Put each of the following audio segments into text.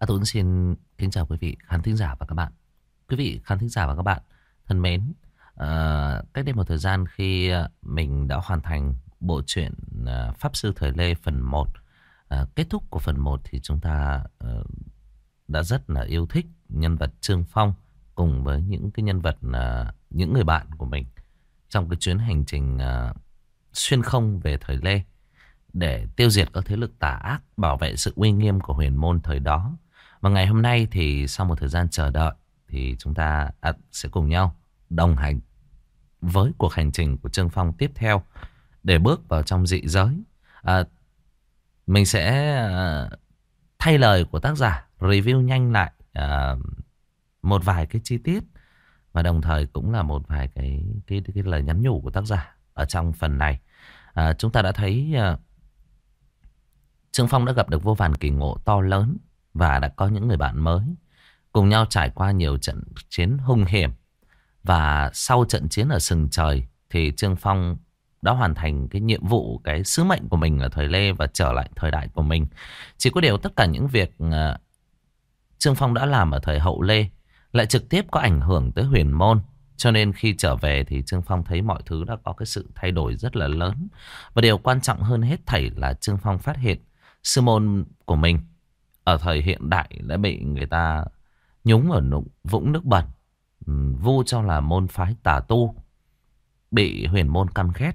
A Tuấn xin kính chào quý vị khán thính giả và các bạn. Quý vị khán thính giả và các bạn thân mến, uh, cách đây một thời gian khi mình đã hoàn thành bộ truyện uh, Pháp Sư Thời Lê phần 1. Uh, ờ, kết thúc của phần 1 thì chúng ta uh, đã rất là yêu thích nhân vật Trương Phong cùng với những cái nhân vật, uh, những người bạn của mình trong cái chuyến hành trình uh, xuyên không về thời Lê để tiêu diệt các thế lực tà ác, bảo vệ sự uy nghiêm của huyền môn thời đó. Và ngày hôm nay thì sau một thời gian chờ đợi thì chúng ta à, sẽ cùng nhau đồng hành với cuộc hành trình của Trương Phong tiếp theo để bước vào trong dị giới. À, mình sẽ à, thay lời của tác giả review nhanh lại à, một vài cái chi tiết và đồng thời cũng là một vài cái cái, cái, cái lời nhắn nhủ của tác giả ở trong phần này. À, chúng ta đã thấy à, Trương Phong đã gặp được vô vàn kỳ ngộ to lớn và đã có những người bạn mới. Cùng nhau trải qua nhiều trận chiến hung hiểm. Và sau trận chiến ở sừng trời thì Trương Phong đã hoàn thành cái nhiệm vụ, cái sứ mệnh của mình ở thời Lê và trở lại thời đại của mình. Chỉ có điều tất cả những việc à, Trương Phong đã làm ở thời hậu Lê lại trực tiếp có ảnh hưởng tới huyền môn. Cho nên khi trở về thì Trương Phong thấy mọi thứ đã có cái sự thay đổi rất là lớn. Và điều quan trọng hơn hết thảy là Trương Phong phát hiện sư môn của mình ở thời hiện đại đã bị người ta nhúng ở vũng nước bẩn, ừ, vu cho là môn phái tà tu, bị huyền môn căm ghét.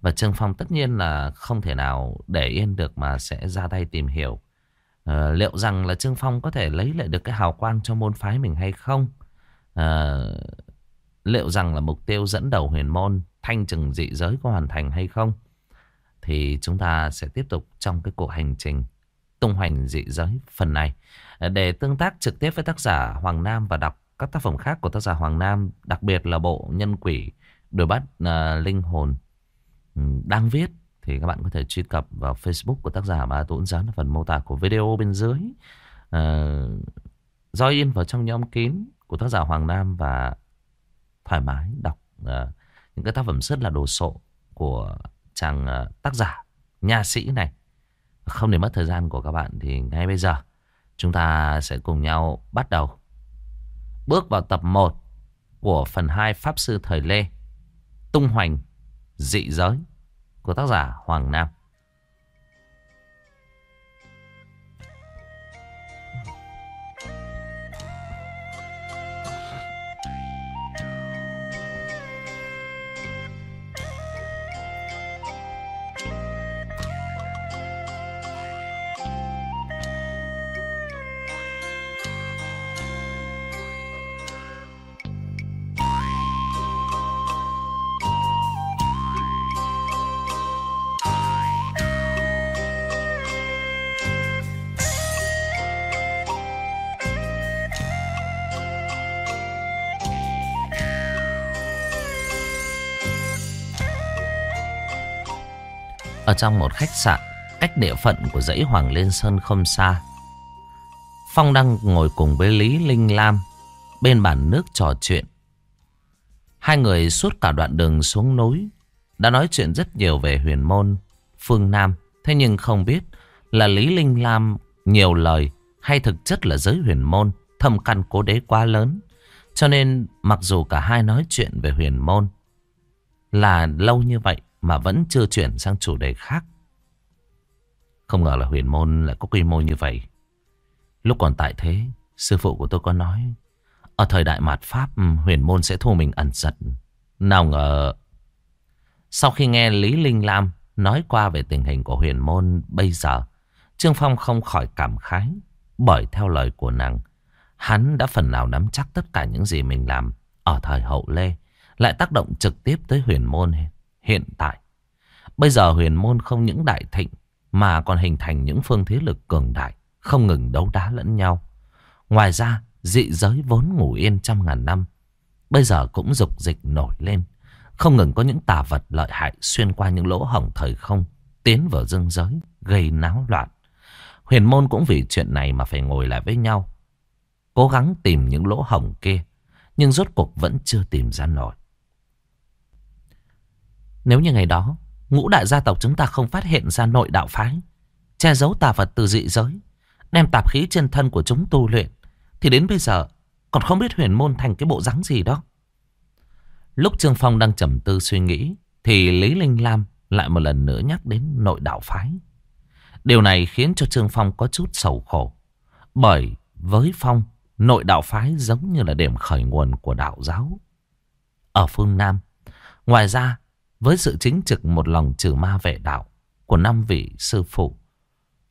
Và Trương Phong tất nhiên là không thể nào để yên được mà sẽ ra tay tìm hiểu. À, liệu rằng là Trương Phong có thể lấy lại được cái hào quang cho môn phái mình hay không? À, liệu rằng là mục tiêu dẫn đầu huyền môn thanh trừng dị giới có hoàn thành hay không? Thì chúng ta sẽ tiếp tục trong cái cuộc hành trình tung hoành dị giới phần này. À, để tương tác trực tiếp với tác giả Hoàng Nam và đọc các tác phẩm khác của tác giả Hoàng Nam, đặc biệt là bộ Nhân Quỷ Đuổi bắt uh, linh hồn ừ, đang viết thì các bạn có thể truy cập vào Facebook của tác giả và tốn dán ở phần mô tả của video bên dưới. À, uh, do in vào trong nhóm kín của tác giả Hoàng Nam và thoải mái đọc uh, những cái tác phẩm rất là đồ sộ của chàng uh, tác giả nha sĩ này. Không để mất thời gian của các bạn thì ngay bây giờ, chúng ta sẽ cùng nhau bắt đầu bước vào tập 1 của phần 2 Pháp Sư Thời Lê, Tung Hoành Dị Giới, của tác giả Hoàng Nam. Ở trong một khách sạn Cách địa phận của dãy Hoàng Liên Sơn không xa. Phong đang ngồi cùng với Lý Linh Lam Bên bàn nước trò chuyện. Hai người suốt cả đoạn đường xuống núi, Đã nói chuyện rất nhiều về huyền môn, Phương Nam. Thế nhưng không biết là Lý Linh Lam nhiều lời Hay thực chất là giới huyền môn, Thâm căn cố đế quá lớn. Cho nên mặc dù cả hai nói chuyện về huyền môn Là lâu như vậy mà vẫn chưa chuyển sang chủ đề khác. Không ngờ là huyền môn lại có quy mô như vậy. Lúc còn tại thế, sư phụ của tôi có nói, ở thời đại mạt Pháp, huyền môn sẽ thu mình ẩn giật. Nào ngờ, sau khi nghe Lý Linh Lam nói qua về tình hình của huyền môn bây giờ, Trương Phong không khỏi cảm khái, bởi theo lời của nàng, hắn đã phần nào nắm chắc tất cả những gì mình làm ở thời hậu Lê, lại tác động trực tiếp tới huyền môn hiện tại. Bây giờ huyền môn không những đại thịnh mà còn hình thành những phương thế lực cường đại, không ngừng đấu đá lẫn nhau. Ngoài ra, dị giới vốn ngủ yên trăm ngàn năm, bây giờ cũng dục dịch nổi lên. Không ngừng có những tà vật lợi hại xuyên qua những lỗ hổng thời không, tiến vào dương giới, gây náo loạn. Huyền môn cũng vì chuyện này mà phải ngồi lại với nhau. Cố gắng tìm những lỗ hổng kia, nhưng rốt cuộc vẫn chưa tìm ra nổi. Nếu như ngày đó, Ngũ đại gia tộc chúng ta không phát hiện ra nội đạo phái, Che giấu tà vật từ dị giới, Đem tạp khí trên thân của chúng tu luyện, Thì đến bây giờ Còn không biết huyền môn thành cái bộ dáng gì đó. Lúc Trương Phong đang trầm tư suy nghĩ, Thì Lý Linh Lam lại một lần nữa nhắc đến nội đạo phái. Điều này khiến cho Trương Phong có chút sầu khổ, Bởi với Phong, Nội đạo phái giống như là điểm khởi nguồn của đạo giáo. Ở phương Nam, Ngoài ra với sự chính trực một lòng trừ ma vệ đạo của năm vị sư phụ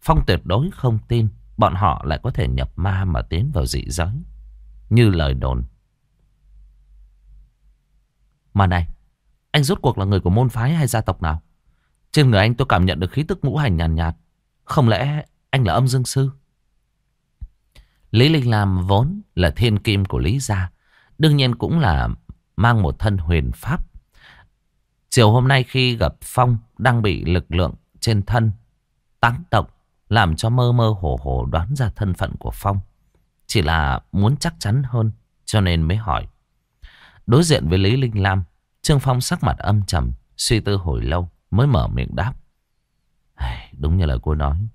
Phong tuyệt đối không tin bọn họ lại có thể nhập ma mà tiến vào dị giới. Như lời đồn. Mà này, anh rốt cuộc là người của môn phái hay gia tộc nào? Trên người anh tôi cảm nhận được khí tức ngũ hành nhàn nhạt, nhạt. Không lẽ anh là âm dương sư? Lý Linh Lam vốn là thiên kim của Lý Gia. Đương nhiên cũng là mang một thân huyền pháp. Chiều hôm nay khi gặp Phong đang bị lực lượng trên thân táng động làm cho mơ mơ hồ hồ đoán ra thân phận của Phong. Chỉ là muốn chắc chắn hơn cho nên mới hỏi. Đối diện với Lý Linh Lam, Trương Phong sắc mặt âm trầm, suy tư hồi lâu mới mở miệng đáp. Đúng như lời cô nói,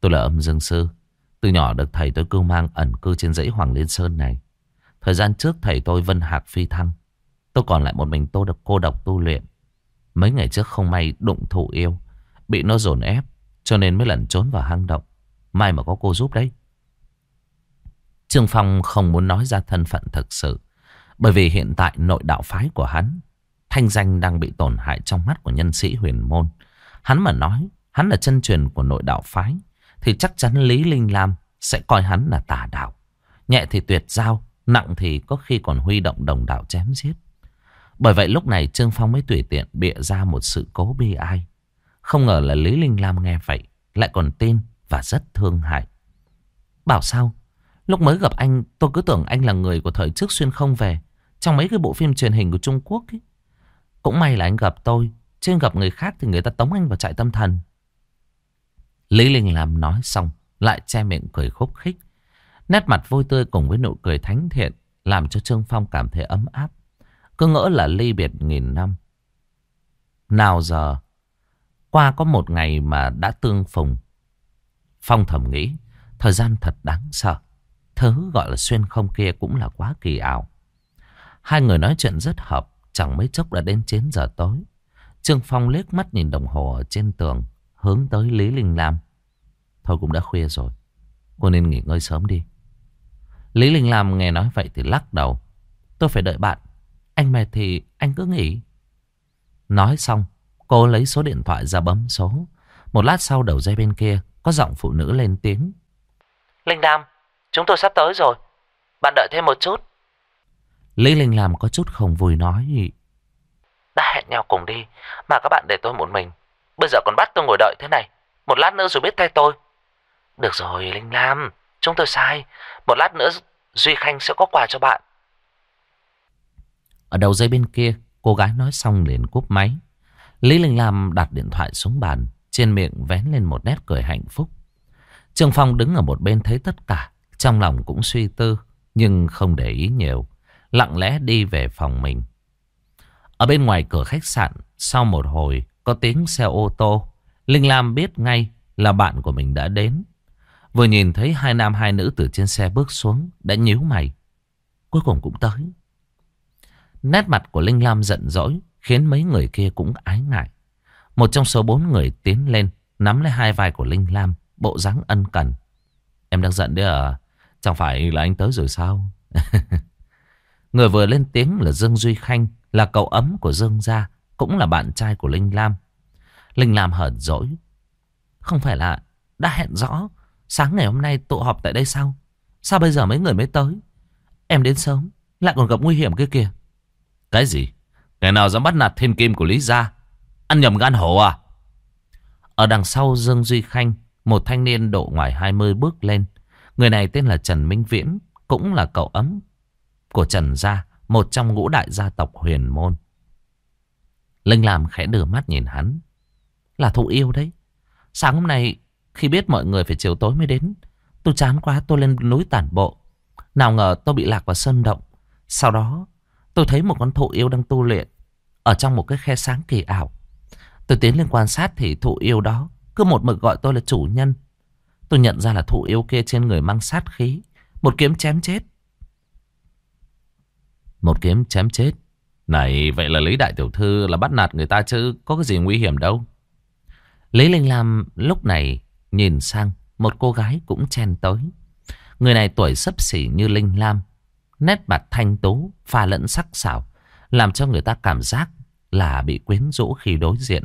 tôi là âm dương sư. Từ nhỏ được thầy tôi cưu mang ẩn cư trên dãy Hoàng Liên Sơn này. Thời gian trước thầy tôi vân hạc phi thăng. Tôi còn lại một mình tôi được cô độc tu luyện. Mấy ngày trước không may đụng thủ yêu. Bị nó dồn ép, cho nên mới lẩn trốn vào hang động. Mai mà có cô giúp đấy. Trương Phong không muốn nói ra thân phận thực sự, Bởi vì hiện tại nội đạo phái của hắn, Thanh danh đang bị tổn hại trong mắt của nhân sĩ huyền môn. Hắn mà nói, Hắn là chân truyền của nội đạo phái, Thì chắc chắn Lý Linh Lam Sẽ coi hắn là tà đạo. Nhẹ thì tuyệt giao, Nặng thì có khi còn huy động đồng đạo chém giết. Bởi vậy lúc này Trương Phong mới tùy tiện bịa ra một sự cố bi ai. Không ngờ là Lý Linh Lam nghe vậy, Lại còn tin và rất thương hại. Bảo sao? Lúc mới gặp anh, tôi cứ tưởng anh là người của thời trước xuyên không về, Trong mấy cái bộ phim truyền hình của Trung Quốc ấy. Cũng may là anh gặp tôi, Chứ gặp người khác thì người ta tống anh vào trại tâm thần. Lý Linh Lam nói xong, Lại che miệng cười khúc khích. Nét mặt vui tươi cùng với nụ cười thánh thiện Làm cho Trương Phong cảm thấy ấm áp. Cứ ngỡ là ly biệt nghìn năm Nào giờ qua có một ngày mà đã tương phùng. Phong thầm nghĩ, thời gian thật đáng sợ. Thứ gọi là xuyên không kia cũng là quá kỳ ảo. Hai người nói chuyện rất hợp, chẳng mấy chốc đã đến 9 giờ tối. Trương Phong liếc mắt nhìn đồng hồ ở trên tường, hướng tới Lý Linh Lam. Thôi cũng đã khuya rồi, cô nên nghỉ ngơi sớm đi. Lý Linh Lam nghe nói vậy thì lắc đầu. Tôi phải đợi bạn, anh mệt thì anh cứ nghỉ. Nói xong, Cô lấy số điện thoại ra bấm số. Một lát sau đầu dây bên kia có giọng phụ nữ lên tiếng. Linh Lam, chúng tôi sắp tới rồi. Bạn đợi thêm một chút. Lý Linh Lam có chút không vui nói. Đã hẹn nhau cùng đi, mà các bạn để tôi một mình. Bây giờ còn bắt tôi ngồi đợi thế này. Một lát nữa rồi biết thay tôi. Được rồi Linh Lam, chúng tôi sai. Một lát nữa Duy Khanh sẽ có quà cho bạn. Ở đầu dây bên kia, cô gái nói xong liền cúp máy. Lý Linh Lam đặt điện thoại xuống bàn, trên miệng vén lên một nét cười hạnh phúc. Trương Phong đứng ở một bên thấy tất cả, trong lòng cũng suy tư, nhưng không để ý nhiều, lặng lẽ đi về phòng mình. Ở bên ngoài cửa khách sạn, sau một hồi có tiếng xe ô tô, Linh Lam biết ngay là bạn của mình đã đến. Vừa nhìn thấy hai nam hai nữ từ trên xe bước xuống, đã nhíu mày. Cuối cùng cũng tới. Nét mặt của Linh Lam giận dỗi, khiến mấy người kia cũng ái ngại. Một trong số bốn người tiến lên, nắm lấy hai vai của Linh Lam, bộ dáng ân cần. Em đang giận đấy à? Chẳng phải là anh tới rồi sao? người vừa lên tiếng là Dương Duy Khanh, là cậu ấm của Dương Gia, cũng là bạn trai của Linh Lam. Linh Lam hờn dỗi. Không phải là đã hẹn rõ sáng ngày hôm nay tụ họp tại đây sao? Sao bây giờ mấy người mới tới? Em đến sớm, lại còn gặp nguy hiểm kia kìa. Cái gì? Kẻ nào dám bắt nạt thiên kim của Lý Gia? Ăn nhầm gan hổ à? Ở đằng sau Dương Duy Khanh, Một thanh niên độ ngoài 20 bước lên. Người này tên là Trần Minh Viễn, Cũng là cậu ấm của Trần Gia, Một trong ngũ đại gia tộc huyền môn. Linh làm khẽ đưa mắt nhìn hắn. Là thụ yêu đấy. Sáng hôm nay, khi biết mọi người phải chiều tối mới đến, Tôi chán quá, tôi lên núi tản bộ. Nào ngờ tôi bị lạc vào sơn động. Sau đó tôi thấy một con thụ yêu đang tu luyện ở trong một cái khe sáng kỳ ảo. Tôi tiến lên quan sát thì thụ yêu đó cứ một mực gọi tôi là chủ nhân. Tôi nhận ra là thụ yêu kia trên người mang sát khí. Một kiếm chém chết. Một kiếm chém chết. Này, vậy là Lý Đại Tiểu Thư là bắt nạt người ta chứ có cái gì nguy hiểm đâu. Lý Linh Lam lúc này nhìn sang một cô gái cũng chen tới. Người này tuổi sấp xỉ như Linh Lam. Nét mặt thanh tú, pha lẫn sắc sảo. Làm cho người ta cảm giác là bị quyến rũ khi đối diện.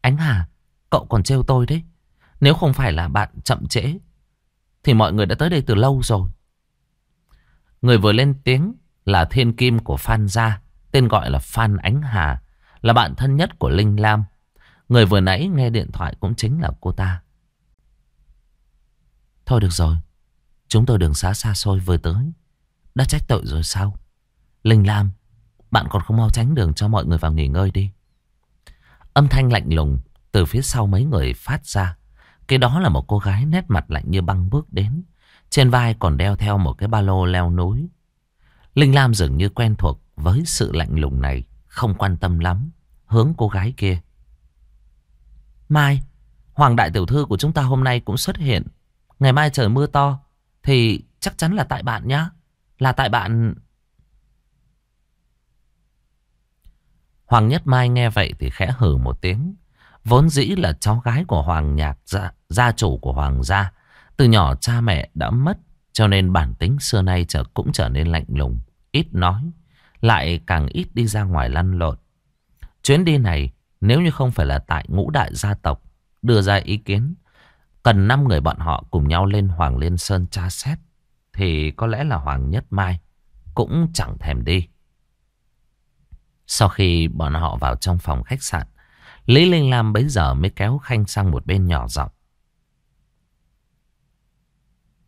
Ánh Hà, cậu còn trêu tôi đấy. Nếu không phải là bạn chậm trễ, thì mọi người đã tới đây từ lâu rồi. Người vừa lên tiếng là thiên kim của Phan Gia, tên gọi là Phan Ánh Hà, là bạn thân nhất của Linh Lam. Người vừa nãy nghe điện thoại cũng chính là cô ta. Thôi được rồi, chúng tôi đường xá xa xôi vừa tới. Đã trách tội rồi sao? Linh Lam, bạn còn không mau tránh đường cho mọi người vào nghỉ ngơi đi. Âm thanh lạnh lùng từ phía sau mấy người phát ra. Cái đó là một cô gái nét mặt lạnh như băng bước đến. Trên vai còn đeo theo một cái ba lô leo núi. Linh Lam dường như quen thuộc với sự lạnh lùng này. Không quan tâm lắm. Hướng cô gái kia. Mai, Hoàng đại tiểu thư của chúng ta hôm nay cũng xuất hiện. Ngày mai trời mưa to. Thì chắc chắn là tại bạn nhá. Là tại bạn... Hoàng Nhất Mai nghe vậy thì khẽ hừ một tiếng. Vốn dĩ là cháu gái của Hoàng Nhạc gia, gia chủ của Hoàng gia. Từ nhỏ cha mẹ đã mất cho nên bản tính xưa nay trở cũng trở nên lạnh lùng, ít nói, lại càng ít đi ra ngoài lăn lộn. Chuyến đi này nếu như không phải là tại ngũ đại gia tộc đưa ra ý kiến, cần 5 người bọn họ cùng nhau lên Hoàng Liên Sơn tra xét, thì có lẽ là Hoàng Nhất Mai cũng chẳng thèm đi. Sau khi bọn họ vào trong phòng khách sạn, Lý Linh Lam bấy giờ mới kéo Khanh sang một bên nhỏ giọng.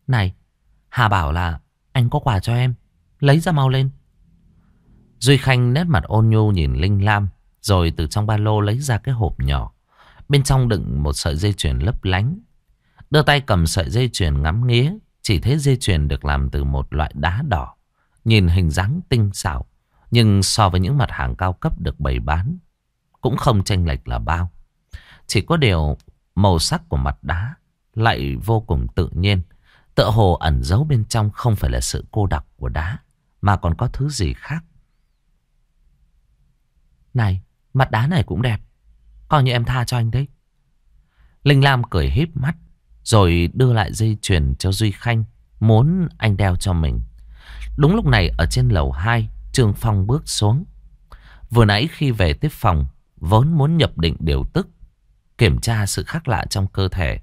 Này, Hà bảo là anh có quà cho em, lấy ra mau lên. Duy Khanh nét mặt ôn nhu nhìn Linh Lam, rồi từ trong ba lô lấy ra cái hộp nhỏ. Bên trong đựng một sợi dây chuyền lấp lánh. Đưa tay cầm sợi dây chuyền ngắm nghía, chỉ thấy dây chuyền được làm từ một loại đá đỏ. Nhìn hình dáng tinh xảo, nhưng so với những mặt hàng cao cấp được bày bán cũng không chênh lệch là bao. Chỉ có điều màu sắc của mặt đá lại vô cùng tự nhiên. Tựa hồ ẩn giấu bên trong không phải là sự cô đặc của đá, mà còn có thứ gì khác. Này, mặt đá này cũng đẹp. Coi như em tha cho anh đấy. Linh Lam cười híp mắt, rồi đưa lại dây chuyền cho Duy Khanh, muốn anh đeo cho mình. Đúng lúc này ở trên lầu 2, Trương Phong bước xuống. Vừa nãy khi về tiếp phòng, vốn muốn nhập định điều tức, kiểm tra sự khác lạ trong cơ thể.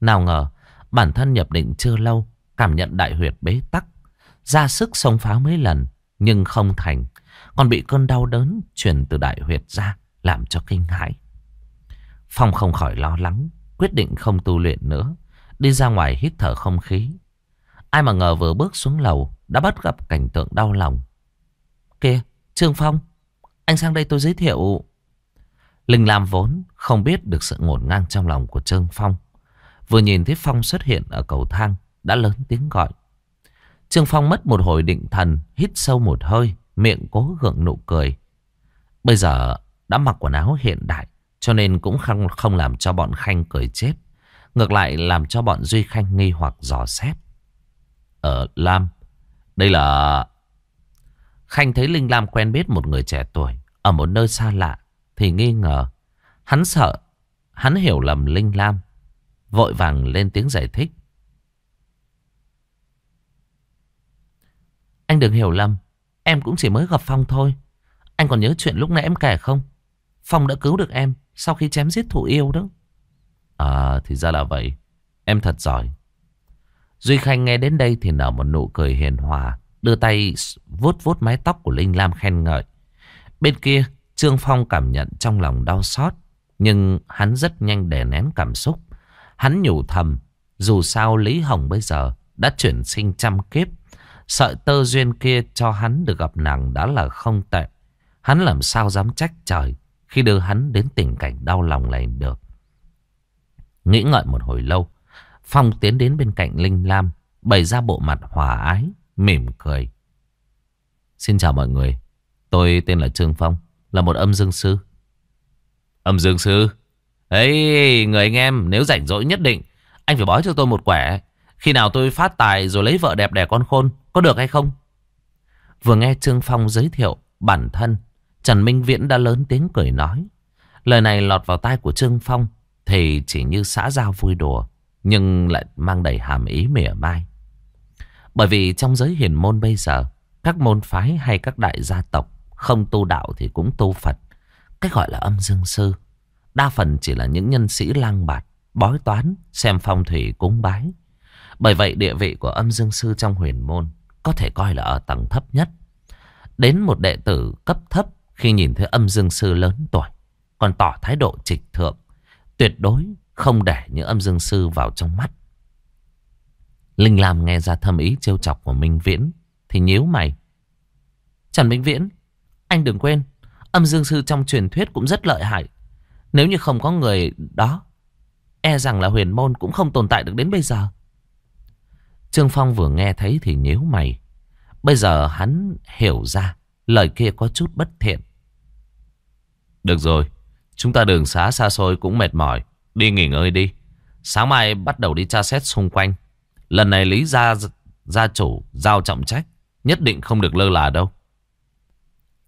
Nào ngờ, bản thân nhập định chưa lâu, cảm nhận đại huyệt bế tắc, ra sức xông phá mấy lần, nhưng không thành, còn bị cơn đau đớn truyền từ đại huyệt ra, làm cho kinh hãi. Phong không khỏi lo lắng, quyết định không tu luyện nữa, đi ra ngoài hít thở không khí. Ai mà ngờ vừa bước xuống lầu, đã bắt gặp cảnh tượng đau lòng. Kìa, Trương Phong, anh sang đây tôi giới thiệu... Linh Lam vốn không biết được sự ngổn ngang trong lòng của Trương Phong. Vừa nhìn thấy Phong xuất hiện ở cầu thang, đã lớn tiếng gọi. Trương Phong mất một hồi định thần, hít sâu một hơi, miệng cố gượng nụ cười. Bây giờ đã mặc quần áo hiện đại, cho nên cũng không, không làm cho bọn Khanh cười chết. Ngược lại làm cho bọn Duy Khanh nghi hoặc dò xét. Ở Lam, đây là... Khanh thấy Linh Lam quen biết một người trẻ tuổi ở một nơi xa lạ thì nghi ngờ. Hắn sợ, hắn hiểu lầm Linh Lam. Vội vàng lên tiếng giải thích. Anh đừng hiểu lầm, em cũng chỉ mới gặp Phong thôi. Anh còn nhớ chuyện lúc nãy em kể không? Phong đã cứu được em sau khi chém giết thủ yêu đó. À thì ra là vậy. Em thật giỏi. Duy Khanh nghe đến đây thì nở một nụ cười hiền hòa. Đưa tay vuốt vuốt mái tóc của Linh Lam khen ngợi. Bên kia, Trương Phong cảm nhận trong lòng đau xót. Nhưng hắn rất nhanh đè nén cảm xúc. Hắn nhủ thầm. Dù sao Lý Hồng bây giờ đã chuyển sinh trăm kiếp. Sợi tơ duyên kia cho hắn được gặp nàng đã là không tệ. Hắn làm sao dám trách trời khi đưa hắn đến tình cảnh đau lòng này được. Nghĩ ngợi một hồi lâu. Phong tiến đến bên cạnh Linh Lam. Bày ra bộ mặt hòa ái. Mỉm cười. Xin chào mọi người. Tôi tên là Trương Phong. Là một âm dương sư. Âm dương sư? Ấy, người anh em, nếu rảnh rỗi nhất định, Anh phải bói cho tôi một quẻ. Khi nào tôi phát tài rồi lấy vợ đẹp đẻ con khôn. Có được hay không? Vừa nghe Trương Phong giới thiệu bản thân. Trần Minh Viễn đã lớn tiếng cười nói. Lời này lọt vào tai của Trương Phong. Thì chỉ như xã giao vui đùa. Nhưng lại mang đầy hàm ý mỉa mai. Bởi vì trong giới hiền môn bây giờ. Các môn phái hay các đại gia tộc. Không tu đạo thì cũng tu Phật. cái gọi là âm dương sư. Đa phần chỉ là những nhân sĩ lang bạt bói toán, xem phong thủy cúng bái. Bởi vậy địa vị của âm dương sư trong huyền môn có thể coi là ở tầng thấp nhất. Đến một đệ tử cấp thấp khi nhìn thấy âm dương sư lớn tuổi, còn tỏ thái độ trịch thượng, tuyệt đối không để những âm dương sư vào trong mắt. Linh Lam nghe ra thâm ý trêu chọc của Minh Viễn thì nhíu mày. Trần Minh Viễn, anh đừng quên, âm dương sư trong truyền thuyết cũng rất lợi hại. Nếu như không có người đó E rằng là huyền môn cũng không tồn tại được đến bây giờ. Trương Phong vừa nghe thấy thì nhíu mày. Bây giờ hắn hiểu ra lời kia có chút bất thiện. Được rồi, chúng ta đường xá xa xôi cũng mệt mỏi. Đi nghỉ ngơi đi. Sáng mai bắt đầu đi tra xét xung quanh. Lần này Lý gia, gia chủ giao trọng trách. Nhất định không được lơ là đâu.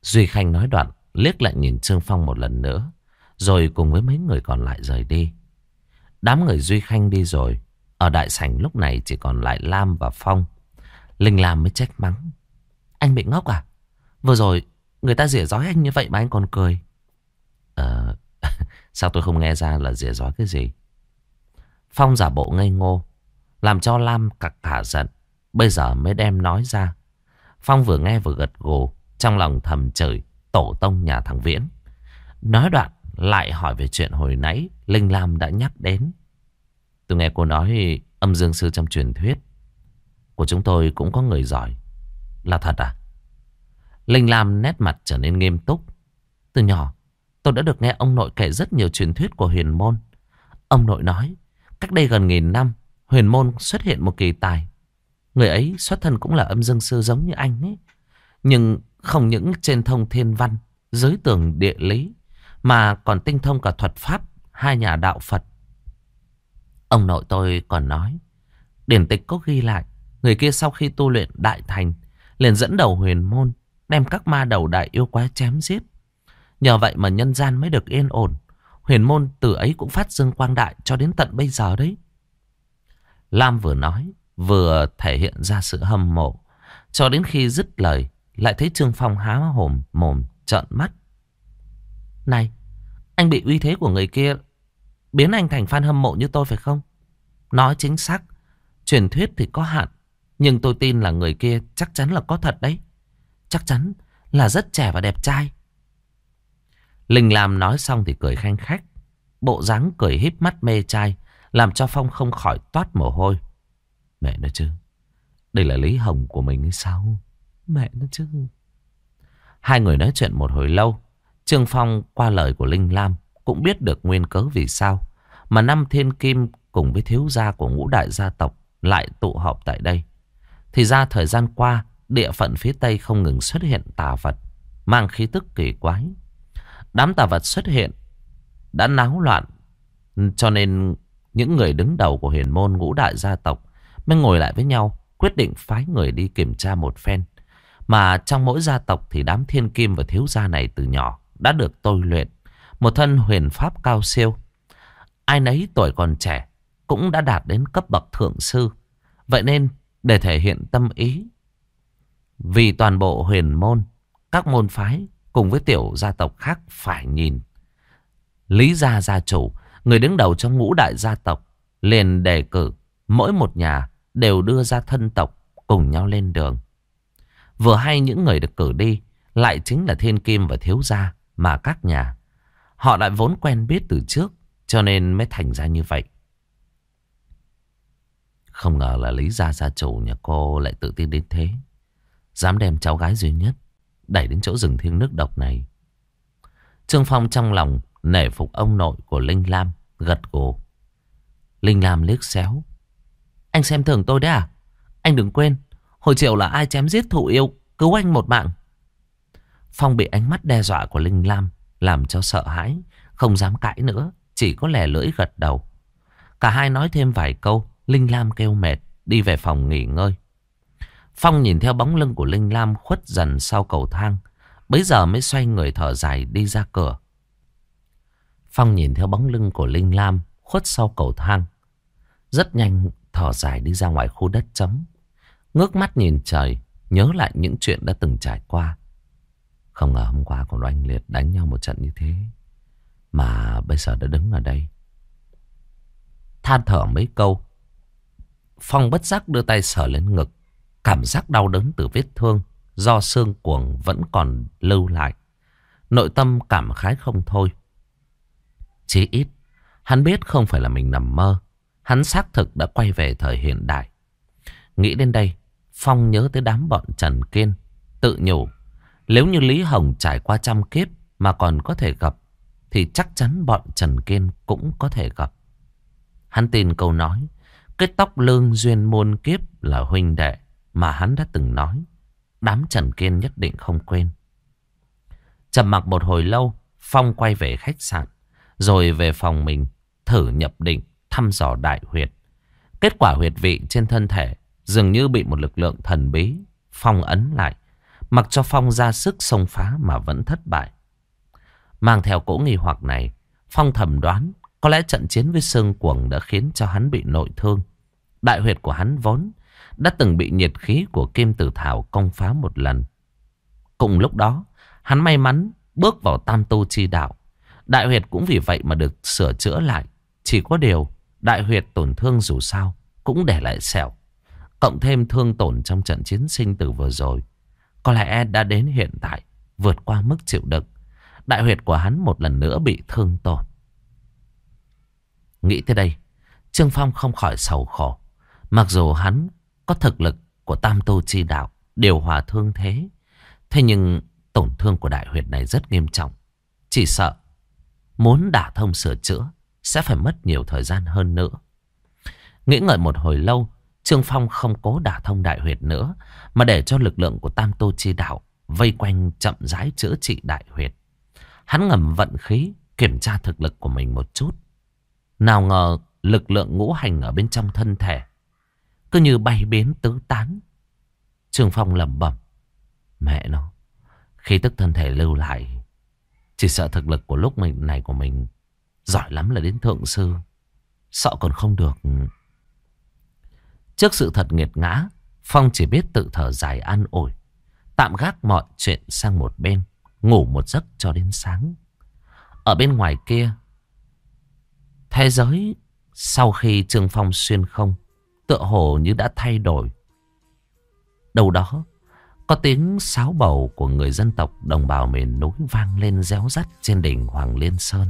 Duy Khanh nói đoạn, liếc lại nhìn Trương Phong một lần nữa. Rồi cùng với mấy người còn lại rời đi. Đám người Duy Khanh đi rồi. Ở đại sảnh lúc này chỉ còn lại Lam và Phong. Linh Lam mới trách mắng. Anh bị ngốc à? Vừa rồi người ta rỉa rói anh như vậy mà anh còn cười. Ờ, sao tôi không nghe ra là rỉa gió cái gì? Phong giả bộ ngây ngô. Làm cho Lam cặc thả giận. Bây giờ mới đem nói ra. Phong vừa nghe vừa gật gù. Trong lòng thầm chửi tổ tông nhà thằng Viễn. Nói đoạn lại hỏi về chuyện hồi nãy Linh Lam đã nhắc đến. Tôi nghe cô nói âm dương sư trong truyền thuyết của chúng tôi cũng có người giỏi. Là thật à? Linh Lam nét mặt trở nên nghiêm túc. Từ nhỏ, tôi đã được nghe ông nội kể rất nhiều truyền thuyết của huyền môn. Ông nội nói, cách đây gần nghìn năm, huyền môn xuất hiện một kỳ tài. Người ấy xuất thân cũng là âm dương sư giống như anh ấy. Nhưng không những trên thông thiên văn, giới tường địa lý, mà còn tinh thông cả thuật pháp hai nhà đạo Phật. Ông nội tôi còn nói, điển tịch có ghi lại, người kia sau khi tu luyện đại thành, liền dẫn đầu huyền môn, đem các ma đầu đại yêu quái chém giết. Nhờ vậy mà nhân gian mới được yên ổn. Huyền môn từ ấy cũng phát dương quang đại cho đến tận bây giờ đấy. Lam vừa nói, vừa thể hiện ra sự hâm mộ. Cho đến khi dứt lời, lại thấy Trương Phong há hồm mồm trợn mắt. Này, anh bị uy thế của người kia biến anh thành fan hâm mộ như tôi phải không? Nói chính xác, truyền thuyết thì có hạn, nhưng tôi tin là người kia chắc chắn là có thật đấy. Chắc chắn là rất trẻ và đẹp trai. Linh Lam nói xong thì cười khanh khách. Bộ dáng cười híp mắt mê trai, làm cho Phong không khỏi toát mồ hôi. Mẹ nó chứ, đây là Lý Hồng của mình hay sao? Mẹ nó chứ. Hai người nói chuyện một hồi lâu. Trương Phong qua lời của Linh Lam cũng biết được nguyên cớ vì sao mà năm thiên kim cùng với thiếu gia của ngũ đại gia tộc lại tụ họp tại đây. Thì ra thời gian qua, địa phận phía Tây không ngừng xuất hiện tà vật, mang khí tức kỳ quái. Đám tà vật xuất hiện đã náo loạn, cho nên những người đứng đầu của huyền môn ngũ đại gia tộc mới ngồi lại với nhau, quyết định phái người đi kiểm tra một phen. Mà trong mỗi gia tộc thì đám thiên kim và thiếu gia này từ nhỏ đã được tôi luyện. Một thân huyền pháp cao siêu. Ai nấy tuổi còn trẻ cũng đã đạt đến cấp bậc thượng sư. Vậy nên để thể hiện tâm ý. Vì toàn bộ huyền môn, các môn phái cùng với tiểu gia tộc khác phải nhìn. Lý gia gia chủ, người đứng đầu trong ngũ đại gia tộc, liền đề cử mỗi một nhà đều đưa ra thân tộc cùng nhau lên đường. Vừa hay những người được cử đi lại chính là thiên kim và thiếu gia mà các nhà. Họ lại vốn quen biết từ trước cho nên mới thành ra như vậy. Không ngờ là Lý Gia gia chủ nhà cô lại tự tin đến thế. Dám đem cháu gái duy nhất đẩy đến chỗ rừng thiêng nước độc này. Trương Phong trong lòng nể phục ông nội của Linh Lam, gật gù. Linh Lam liếc xéo. Anh xem thường tôi đấy à? Anh đừng quên, hồi chiều là ai chém giết thụ yêu, cứu anh một mạng. Phong bị ánh mắt đe dọa của Linh Lam làm cho sợ hãi, không dám cãi nữa, chỉ có lẻ lưỡi gật đầu. Cả hai nói thêm vài câu. Linh Lam kêu mệt. Đi về phòng nghỉ ngơi. Phong nhìn theo bóng lưng của Linh Lam khuất dần sau cầu thang. Bấy giờ mới xoay người thở dài đi ra cửa. Phong nhìn theo bóng lưng của Linh Lam khuất sau cầu thang. Rất nhanh thở dài đi ra ngoài khu đất trống. Ngước mắt nhìn trời, nhớ lại những chuyện đã từng trải qua. Không ngờ hôm qua còn oanh liệt đánh nhau một trận như thế. Mà bây giờ đã đứng ở đây. Than thở mấy câu. Phong bất giác đưa tay sờ lên ngực. Cảm giác đau đớn từ vết thương do xương cuồng vẫn còn lưu lại. Nội tâm cảm khái không thôi. Chí ít, hắn biết không phải là mình nằm mơ. Hắn xác thực đã quay về thời hiện đại. Nghĩ đến đây, Phong nhớ tới đám bọn Trần Kiên. Tự nhủ, nếu như Lý Hồng trải qua trăm kiếp mà còn có thể gặp, thì chắc chắn bọn Trần Kiên cũng có thể gặp. Hắn tin câu nói, kết tóc lương duyên môn kiếp là huynh đệ mà hắn đã từng nói. Đám Trần Kiên nhất định không quên. Trầm mặc một hồi lâu, Phong quay về khách sạn, rồi về phòng mình, thử nhập định, thăm dò đại huyệt. Kết quả huyệt vị trên thân thể dường như bị một lực lượng thần bí phong ấn lại, mặc cho Phong ra sức xông phá mà vẫn thất bại. Mang theo cỗ nghi hoặc này, Phong thầm đoán có lẽ trận chiến với Sương Cuồng đã khiến cho hắn bị nội thương. Đại huyệt của hắn vốn đã từng bị nhiệt khí của Kim Tử Thảo công phá một lần. Cùng lúc đó, hắn may mắn bước vào tam tu chi đạo. Đại huyệt cũng vì vậy mà được sửa chữa lại. Chỉ có điều, đại huyệt tổn thương dù sao cũng để lại sẹo. Cộng thêm thương tổn trong trận chiến sinh tử vừa rồi. Có lẽ đã đến hiện tại, vượt qua mức chịu đựng. Đại huyệt của hắn một lần nữa bị thương tổn. Nghĩ tới đây, Trương Phong không khỏi sầu khổ. Mặc dù hắn có thực lực của tam tô chi đạo, điều hòa thương thế. Thế nhưng tổn thương của đại huyệt này rất nghiêm trọng. Chỉ sợ muốn đả thông sửa chữa sẽ phải mất nhiều thời gian hơn nữa. Nghĩ ngợi một hồi lâu, Trương Phong không cố đả thông đại huyệt nữa, mà để cho lực lượng của Tam Tô Chi Đạo vây quanh chậm rãi chữa trị đại huyệt. Hắn ngầm vận khí, kiểm tra thực lực của mình một chút. Nào ngờ lực lượng ngũ hành ở bên trong thân thể, cứ như bay biến tứ tán. Trương Phong lẩm bẩm, mẹ nó, khi tức thân thể lưu lại, chỉ sợ thực lực của lúc mình này của mình giỏi lắm là đến thượng sư, sợ còn không được. Trước sự thật nghiệt ngã, Phong chỉ biết tự thở dài an ủi. Tạm gác mọi chuyện sang một bên, ngủ một giấc cho đến sáng. Ở bên ngoài kia, thế giới sau khi Trương Phong xuyên không, tựa hồ như đã thay đổi. Đầu đó, có tiếng sáo bầu của người dân tộc đồng bào miền núi vang lên réo rắt trên đỉnh Hoàng Liên Sơn.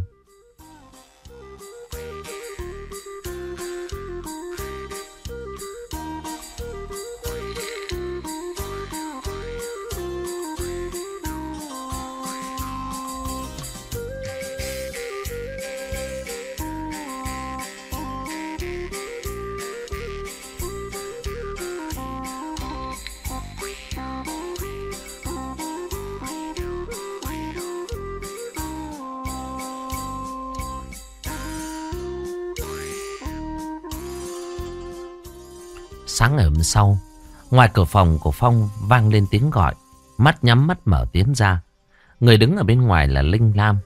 Sáng ngày hôm sau, ngoài cửa phòng của Phong vang lên tiếng gọi. Mắt nhắm mắt mở tiến ra. Người đứng ở bên ngoài là Linh Lam.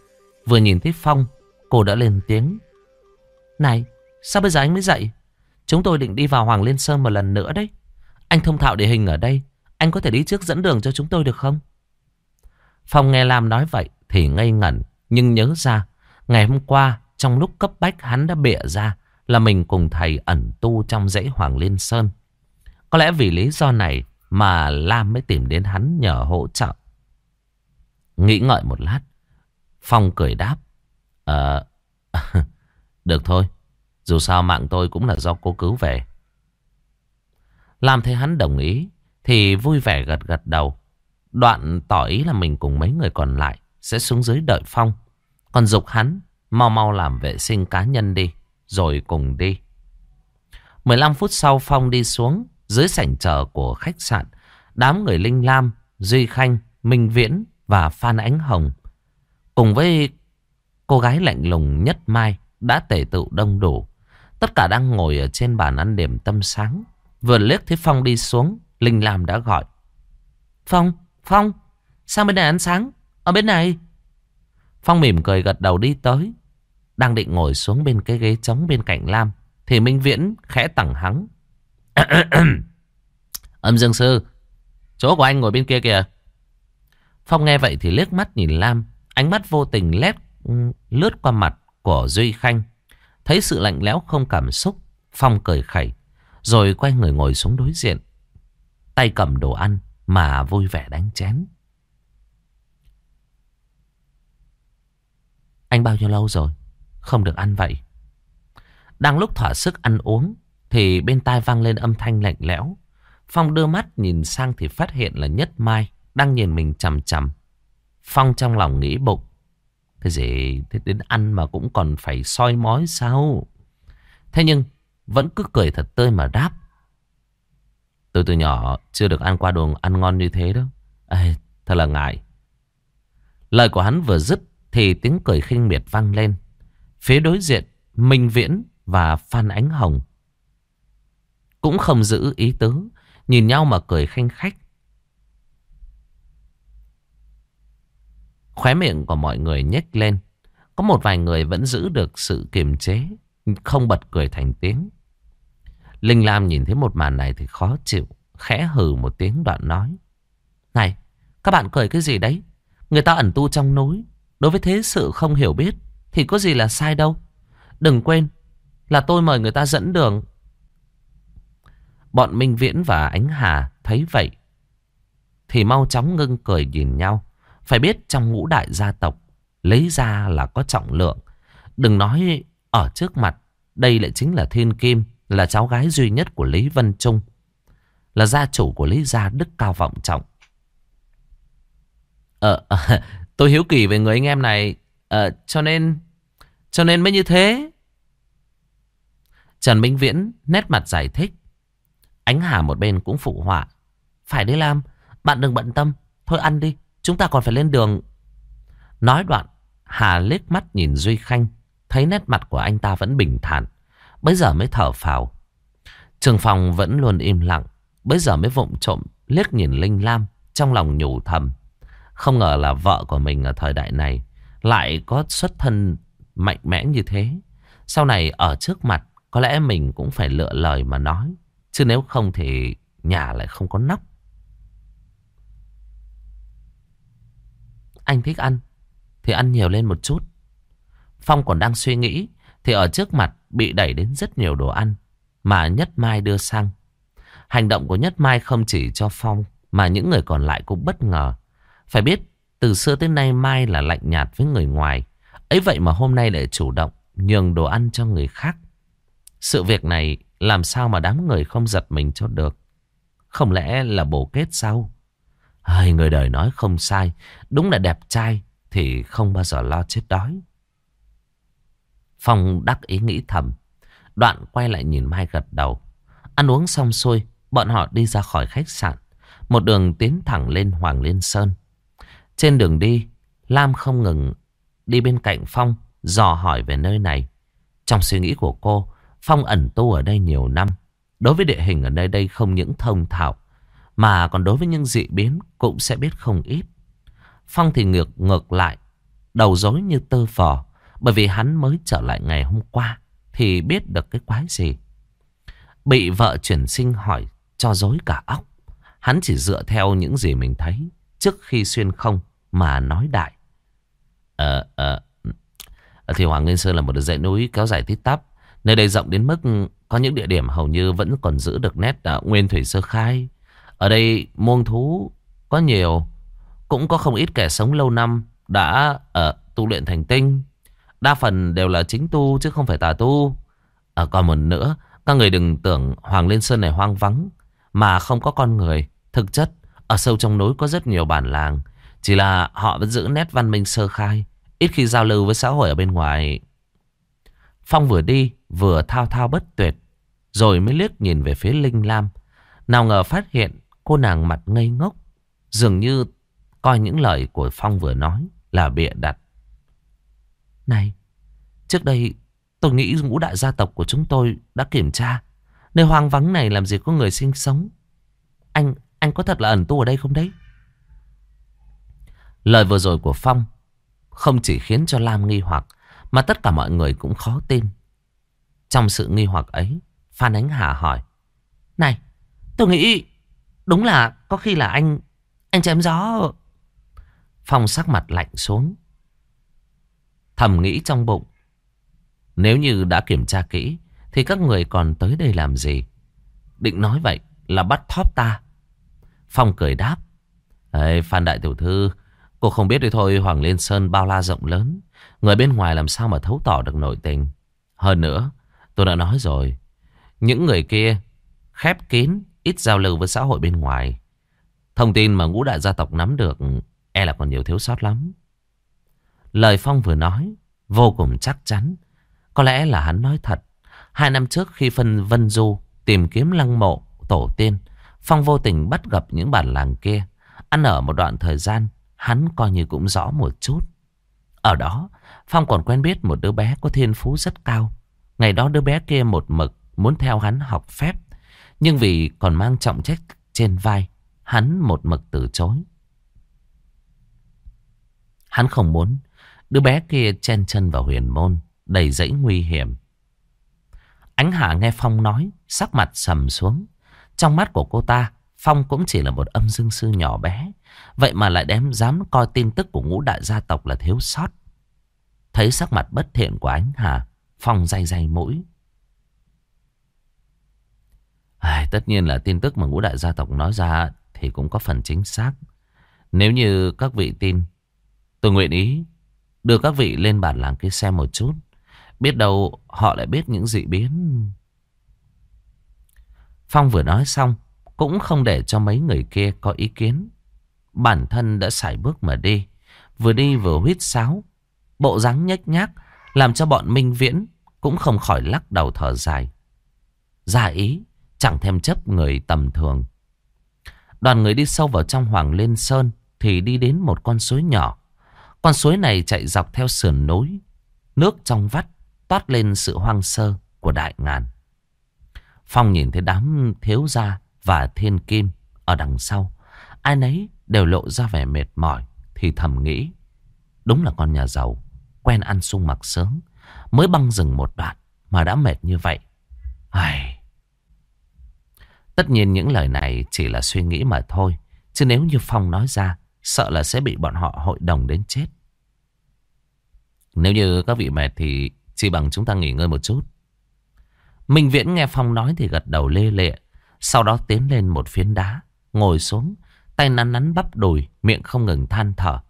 Vừa nhìn thấy Phong, cô đã lên tiếng. Này, sao bây giờ anh mới dậy? Chúng tôi định đi vào Hoàng Liên Sơn một lần nữa đấy. Anh thông thạo địa hình ở đây. Anh có thể đi trước dẫn đường cho chúng tôi được không? Phong nghe Lam nói vậy thì ngây ngẩn. Nhưng nhớ ra, ngày hôm qua trong lúc cấp bách hắn đã bịa ra là mình cùng thầy ẩn tu trong dãy Hoàng Liên Sơn. Có lẽ vì lý do này mà Lam mới tìm đến hắn nhờ hỗ trợ. Nghĩ ngợi một lát, Phong cười đáp. Ờ, được thôi, dù sao mạng tôi cũng là do cô cứu về. Lam thấy hắn đồng ý, thì vui vẻ gật gật đầu. Đoạn tỏ ý là mình cùng mấy người còn lại sẽ xuống dưới đợi Phong. Còn dục hắn mau mau làm vệ sinh cá nhân đi, rồi cùng đi. 15 phút sau Phong đi xuống, dưới sảnh chờ của khách sạn, đám người Linh Lam, Duy Khanh, Minh Viễn và Phan Ánh Hồng cùng với cô gái lạnh lùng Nhất Mai đã tề tự đông đủ. Tất cả đang ngồi ở trên bàn ăn điểm tâm sáng. Vừa liếc thấy Phong đi xuống, Linh Lam đã gọi. Phong, Phong, sang bên này ăn sáng, ở bên này. Phong mỉm cười gật đầu đi tới. Đang định ngồi xuống bên cái ghế trống bên cạnh Lam. Thì Minh Viễn khẽ tẳng hắng. Âm Dương Sư, chỗ của anh ngồi bên kia kìa. Phong nghe vậy thì liếc mắt nhìn Lam. Ánh mắt vô tình lét ừ, lướt qua mặt của Duy Khanh. Thấy sự lạnh lẽo không cảm xúc. Phong cười khẩy. Rồi quay người ngồi xuống đối diện. Tay cầm đồ ăn mà vui vẻ đánh chén. Anh bao nhiêu lâu rồi? Không được ăn vậy. Đang lúc thỏa sức ăn uống thì bên tai vang lên âm thanh lạnh lẽo. Phong đưa mắt nhìn sang thì phát hiện là Nhất Mai đang nhìn mình chằm chằm. Phong trong lòng nghĩ bụng. Cái gì thế đến ăn mà cũng còn phải soi mói sao? Thế nhưng vẫn cứ cười thật tươi mà đáp. Tôi từ nhỏ chưa được ăn qua đồ ăn ngon như thế đâu. Ê, thật là ngại. Lời của hắn vừa dứt thì tiếng cười khinh miệt vang lên. Phía đối diện, Minh Viễn và Phan Ánh Hồng cũng không giữ ý tứ, nhìn nhau mà cười khinh khách. Khóe miệng của mọi người nhếch lên. Có một vài người vẫn giữ được sự kiềm chế, không bật cười thành tiếng. Linh Lam nhìn thấy một màn này thì khó chịu, khẽ hừ một tiếng đoạn nói. Này, các bạn cười cái gì đấy? Người ta ẩn tu trong núi, đối với thế sự không hiểu biết thì có gì là sai đâu. Đừng quên là tôi mời người ta dẫn đường. Bọn Minh Viễn và Ánh Hà thấy vậy thì mau chóng ngưng cười nhìn nhau. Phải biết trong ngũ đại gia tộc lấy ra là có trọng lượng. Đừng nói ở trước mặt đây lại chính là Thiên Kim, là cháu gái duy nhất của Lý Vân Trung, là gia chủ của Lý gia đức cao vọng trọng. Ờ, ờ tôi hiếu kỳ về người anh em này, à, cho nên, cho nên mới như thế. Trần Minh Viễn nét mặt giải thích. Ánh Hà một bên cũng phụ họa. Phải đi làm, bạn đừng bận tâm, thôi ăn đi, chúng ta còn phải lên đường. Nói đoạn, Hà liếc mắt nhìn Duy Khanh, thấy nét mặt của anh ta vẫn bình thản. Bây giờ mới thở phào. Trường phòng vẫn luôn im lặng. Bây giờ mới vụng trộm liếc nhìn Linh Lam trong lòng nhủ thầm. Không ngờ là vợ của mình ở thời đại này lại có xuất thân mạnh mẽ như thế. Sau này ở trước mặt có lẽ mình cũng phải lựa lời mà nói. Chứ nếu không thì nhà lại không có nóc. Anh thích ăn, thì ăn nhiều lên một chút. Phong còn đang suy nghĩ, thì ở trước mặt bị đẩy đến rất nhiều đồ ăn mà Nhất Mai đưa sang. Hành động của Nhất Mai không chỉ cho Phong, mà những người còn lại cũng bất ngờ. Phải biết, từ xưa tới nay Mai là lạnh nhạt với người ngoài. Ấy vậy mà hôm nay lại chủ động nhường đồ ăn cho người khác. Sự việc này làm sao mà đám người không giật mình cho được. Không lẽ là bổ kết sao? Ai người đời nói không sai. Đúng là đẹp trai thì không bao giờ lo chết đói. Phong đắc ý nghĩ thầm. Đoạn quay lại nhìn Mai gật đầu. Ăn uống xong xuôi, bọn họ đi ra khỏi khách sạn. Một đường tiến thẳng lên Hoàng Liên Sơn. Trên đường đi, Lam không ngừng đi bên cạnh Phong, dò hỏi về nơi này. Trong suy nghĩ của cô, Phong ẩn tu ở đây nhiều năm. Đối với địa hình ở nơi đây không những thông thạo, mà còn đối với những dị biến cũng sẽ biết không ít. Phong thì ngược ngược lại, đầu rối như tơ phò, bởi vì hắn mới trở lại ngày hôm qua thì biết được cái quái gì. Bị vợ chuyển sinh hỏi cho dối cả óc. Hắn chỉ dựa theo những gì mình thấy trước khi xuyên không mà nói đại. Ờ, ờ, thì Hoàng Nguyên Sơn là một dãy núi kéo dài tít tắp. Nơi đây rộng đến mức có những địa điểm hầu như vẫn còn giữ được nét uh, nguyên thủy sơ khai. Ở đây muông thú có nhiều, cũng có không ít kẻ sống lâu năm đã uh, tu luyện thành tinh. Đa phần đều là chính tu chứ không phải tà tu. À, còn một nữa, các người đừng tưởng Hoàng Liên Sơn này hoang vắng mà không có con người. Thực chất, ở sâu trong núi có rất nhiều bản làng. Chỉ là họ vẫn giữ nét văn minh sơ khai, ít khi giao lưu với xã hội ở bên ngoài. Phong vừa đi, vừa thao thao bất tuyệt, rồi mới liếc nhìn về phía Linh Lam. Nào ngờ phát hiện cô nàng mặt ngây ngốc, dường như coi những lời của Phong vừa nói là bịa đặt. Này, trước đây Tôi nghĩ ngũ đại gia tộc của chúng tôi đã kiểm tra. Nơi hoang vắng này làm gì có người sinh sống. Anh, anh có thật là ẩn tu ở đây không đấy? Lời vừa rồi của Phong không chỉ khiến cho Lam nghi hoặc mà tất cả mọi người cũng khó tin. Trong sự nghi hoặc ấy, Phan Ánh Hà hỏi. Này, tôi nghĩ đúng là có khi là anh, anh chém gió. Phong sắc mặt lạnh xuống. Thầm nghĩ trong bụng. Nếu như đã kiểm tra kỹ, thì các người còn tới đây làm gì? Định nói vậy là bắt thóp ta. Phong cười đáp. Ê, Phan Đại Tiểu Thư, cô không biết đi thôi Hoàng Liên Sơn bao la rộng lớn. Người bên ngoài làm sao mà thấu tỏ được nội tình. Hơn nữa, tôi đã nói rồi. Những người kia khép kín, ít giao lưu với xã hội bên ngoài. Thông tin mà ngũ đại gia tộc nắm được e là còn nhiều thiếu sót lắm. Lời Phong vừa nói, vô cùng chắc chắn. Có lẽ là hắn nói thật. Hai năm trước khi phân Vân Du tìm kiếm lăng mộ, tổ tiên, Phong vô tình bắt gặp những bản làng kia. Ăn ở một đoạn thời gian, hắn coi như cũng rõ một chút. Ở đó, Phong còn quen biết một đứa bé có thiên phú rất cao. Ngày đó đứa bé kia một mực muốn theo hắn học phép. Nhưng vì còn mang trọng trách trên vai, hắn một mực từ chối. Hắn không muốn đứa bé kia chen chân vào huyền môn, đầy dãy nguy hiểm. Ánh Hà nghe Phong nói, sắc mặt sầm xuống. Trong mắt của cô ta, Phong cũng chỉ là một âm dương sư nhỏ bé. Vậy mà lại đem dám coi tin tức của ngũ đại gia tộc là thiếu sót. Thấy sắc mặt bất thiện của Ánh Hà, Phong day day mũi. À, tất nhiên là tin tức mà ngũ đại gia tộc nói ra thì cũng có phần chính xác. Nếu như các vị tin, tôi nguyện ý đưa các vị lên bản làng kia xem một chút. Biết đâu họ lại biết những dị biến. Phong vừa nói xong, cũng không để cho mấy người kia có ý kiến. Bản thân đã sải bước mà đi, vừa đi vừa huýt sáo. Bộ dáng nhếch nhác, làm cho bọn Minh Viễn cũng không khỏi lắc đầu thở dài. Giả ý, chẳng thêm chấp người tầm thường. Đoàn người đi sâu vào trong Hoàng Liên Sơn thì đi đến một con suối nhỏ. Con suối này chạy dọc theo sườn núi. Nước trong vắt toát lên sự hoang sơ của đại ngàn. Phong nhìn thấy đám thiếu gia và thiên kim ở đằng sau. Ai nấy đều lộ ra vẻ mệt mỏi thì thầm nghĩ. Đúng là con nhà giàu, quen ăn sung mặc sướng. Mới băng rừng một đoạn mà đã mệt như vậy. Ai... Tất nhiên những lời này chỉ là suy nghĩ mà thôi. Chứ nếu như Phong nói ra, sợ là sẽ bị bọn họ hội đồng đến chết. Nếu như các vị mệt thì chỉ bằng chúng ta nghỉ ngơi một chút. Minh Viễn nghe Phong nói thì gật đầu lê lệ. Sau đó tiến lên một phiến đá, ngồi xuống, tay nắn nắn bắp đùi, miệng không ngừng than thở.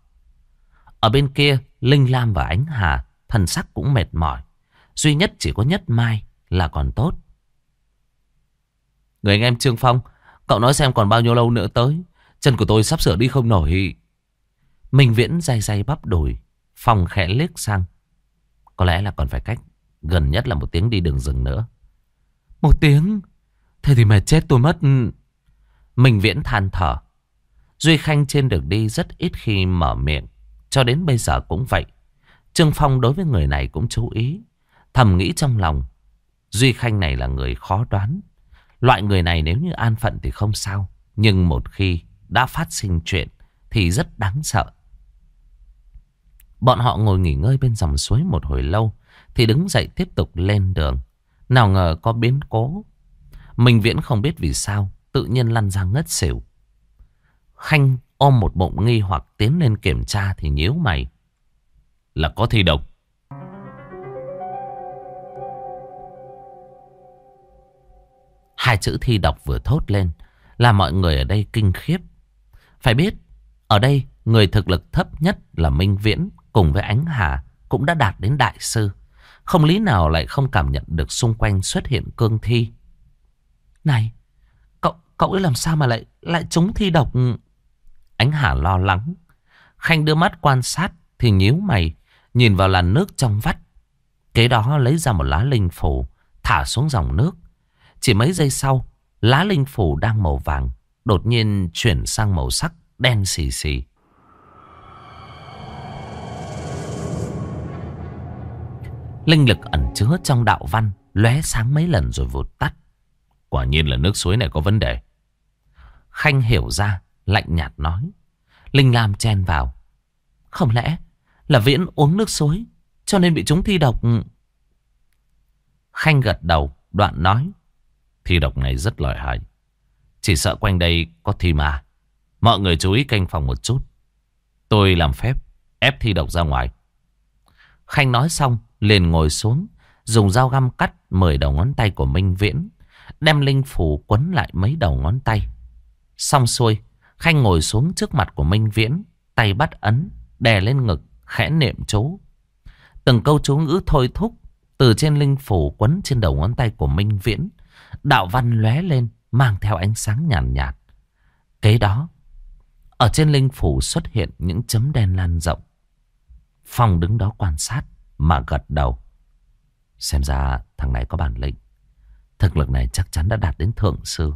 Ở bên kia, Linh Lam và Ánh Hà, thần sắc cũng mệt mỏi. Duy nhất chỉ có nhất mai là còn tốt. Người anh em Trương Phong, cậu nói xem còn bao nhiêu lâu nữa tới. Chân của tôi sắp sửa đi không nổi. Minh Viễn day day bắp đùi, Phong khẽ liếc sang. Có lẽ là còn phải cách gần nhất là một tiếng đi đường rừng nữa. Một tiếng? Thế thì mệt chết tôi mất. Minh Viễn than thở. Duy Khanh trên đường đi rất ít khi mở miệng. Cho đến bây giờ cũng vậy. Trương Phong đối với người này cũng chú ý. Thầm nghĩ trong lòng. Duy Khanh này là người khó đoán. Loại người này nếu như an phận thì không sao. Nhưng một khi đã phát sinh chuyện thì rất đáng sợ. Bọn họ ngồi nghỉ ngơi bên dòng suối một hồi lâu thì đứng dậy tiếp tục lên đường. Nào ngờ có biến cố. Mình viễn không biết vì sao tự nhiên lăn ra ngất xỉu. Khanh ôm một bụng nghi hoặc tiến lên kiểm tra thì nhíu mày. Là có thi độc. Hai chữ thi độc vừa thốt lên là mọi người ở đây kinh khiếp. Phải biết, ở đây người thực lực thấp nhất là Minh Viễn cùng với Ánh Hà cũng đã đạt đến đại sư. Không lý nào lại không cảm nhận được xung quanh xuất hiện cương thi. Này, cậu cậu ấy làm sao mà lại lại trúng thi độc? Ánh Hà lo lắng. Khanh đưa mắt quan sát thì nhíu mày, nhìn vào làn nước trong vắt. Kế đó lấy ra một lá linh phủ, thả xuống dòng nước. Chỉ mấy giây sau, lá linh phủ đang màu vàng, đột nhiên chuyển sang màu sắc đen xì xì. Linh lực ẩn chứa trong đạo văn lóe sáng mấy lần rồi vụt tắt. Quả nhiên là nước suối này có vấn đề. Khanh hiểu ra, lạnh nhạt nói. Linh Lam chen vào. Không lẽ là Viễn uống nước suối cho nên bị chúng thi độc? Khanh gật đầu, đoạn nói. Thi độc này rất lợi hại. Chỉ sợ quanh đây có thi ma. Mọi người chú ý canh phòng một chút. Tôi làm phép, ép thi độc ra ngoài. Khanh nói xong, liền ngồi xuống, dùng dao găm cắt mười đầu ngón tay của Minh Viễn, đem linh phủ quấn lại mấy đầu ngón tay. Xong xuôi, Khanh ngồi xuống trước mặt của Minh Viễn, tay bắt ấn, đè lên ngực, khẽ niệm chú. Từng câu chú ngữ thôi thúc, từ trên linh phủ quấn trên đầu ngón tay của Minh Viễn, đạo văn lóe lên, mang theo ánh sáng nhàn nhạt, nhạt. Kế đó, ở trên linh phủ xuất hiện những chấm đen lan rộng. Phong đứng đó quan sát mà gật đầu. Xem ra thằng này có bản lĩnh. Thực lực này chắc chắn đã đạt đến thượng sư.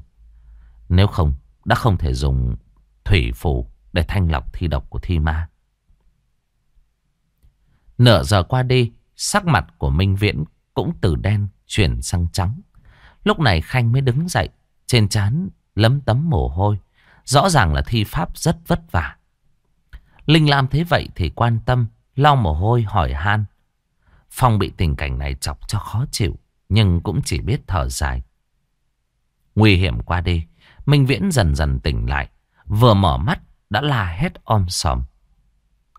Nếu không, đã không thể dùng thủy phủ để thanh lọc thi độc của thi ma. Nửa giờ qua đi, sắc mặt của Minh Viễn cũng từ đen chuyển sang trắng. Lúc này Khanh mới đứng dậy, trên trán lấm tấm mồ hôi. Rõ ràng là thi pháp rất vất vả. Linh Lam thấy vậy thì quan tâm, lau mồ hôi hỏi han. Phong bị tình cảnh này chọc cho khó chịu, nhưng cũng chỉ biết thở dài. Nguy hiểm qua đi, Minh Viễn dần dần tỉnh lại. Vừa mở mắt, đã la hét om sòm.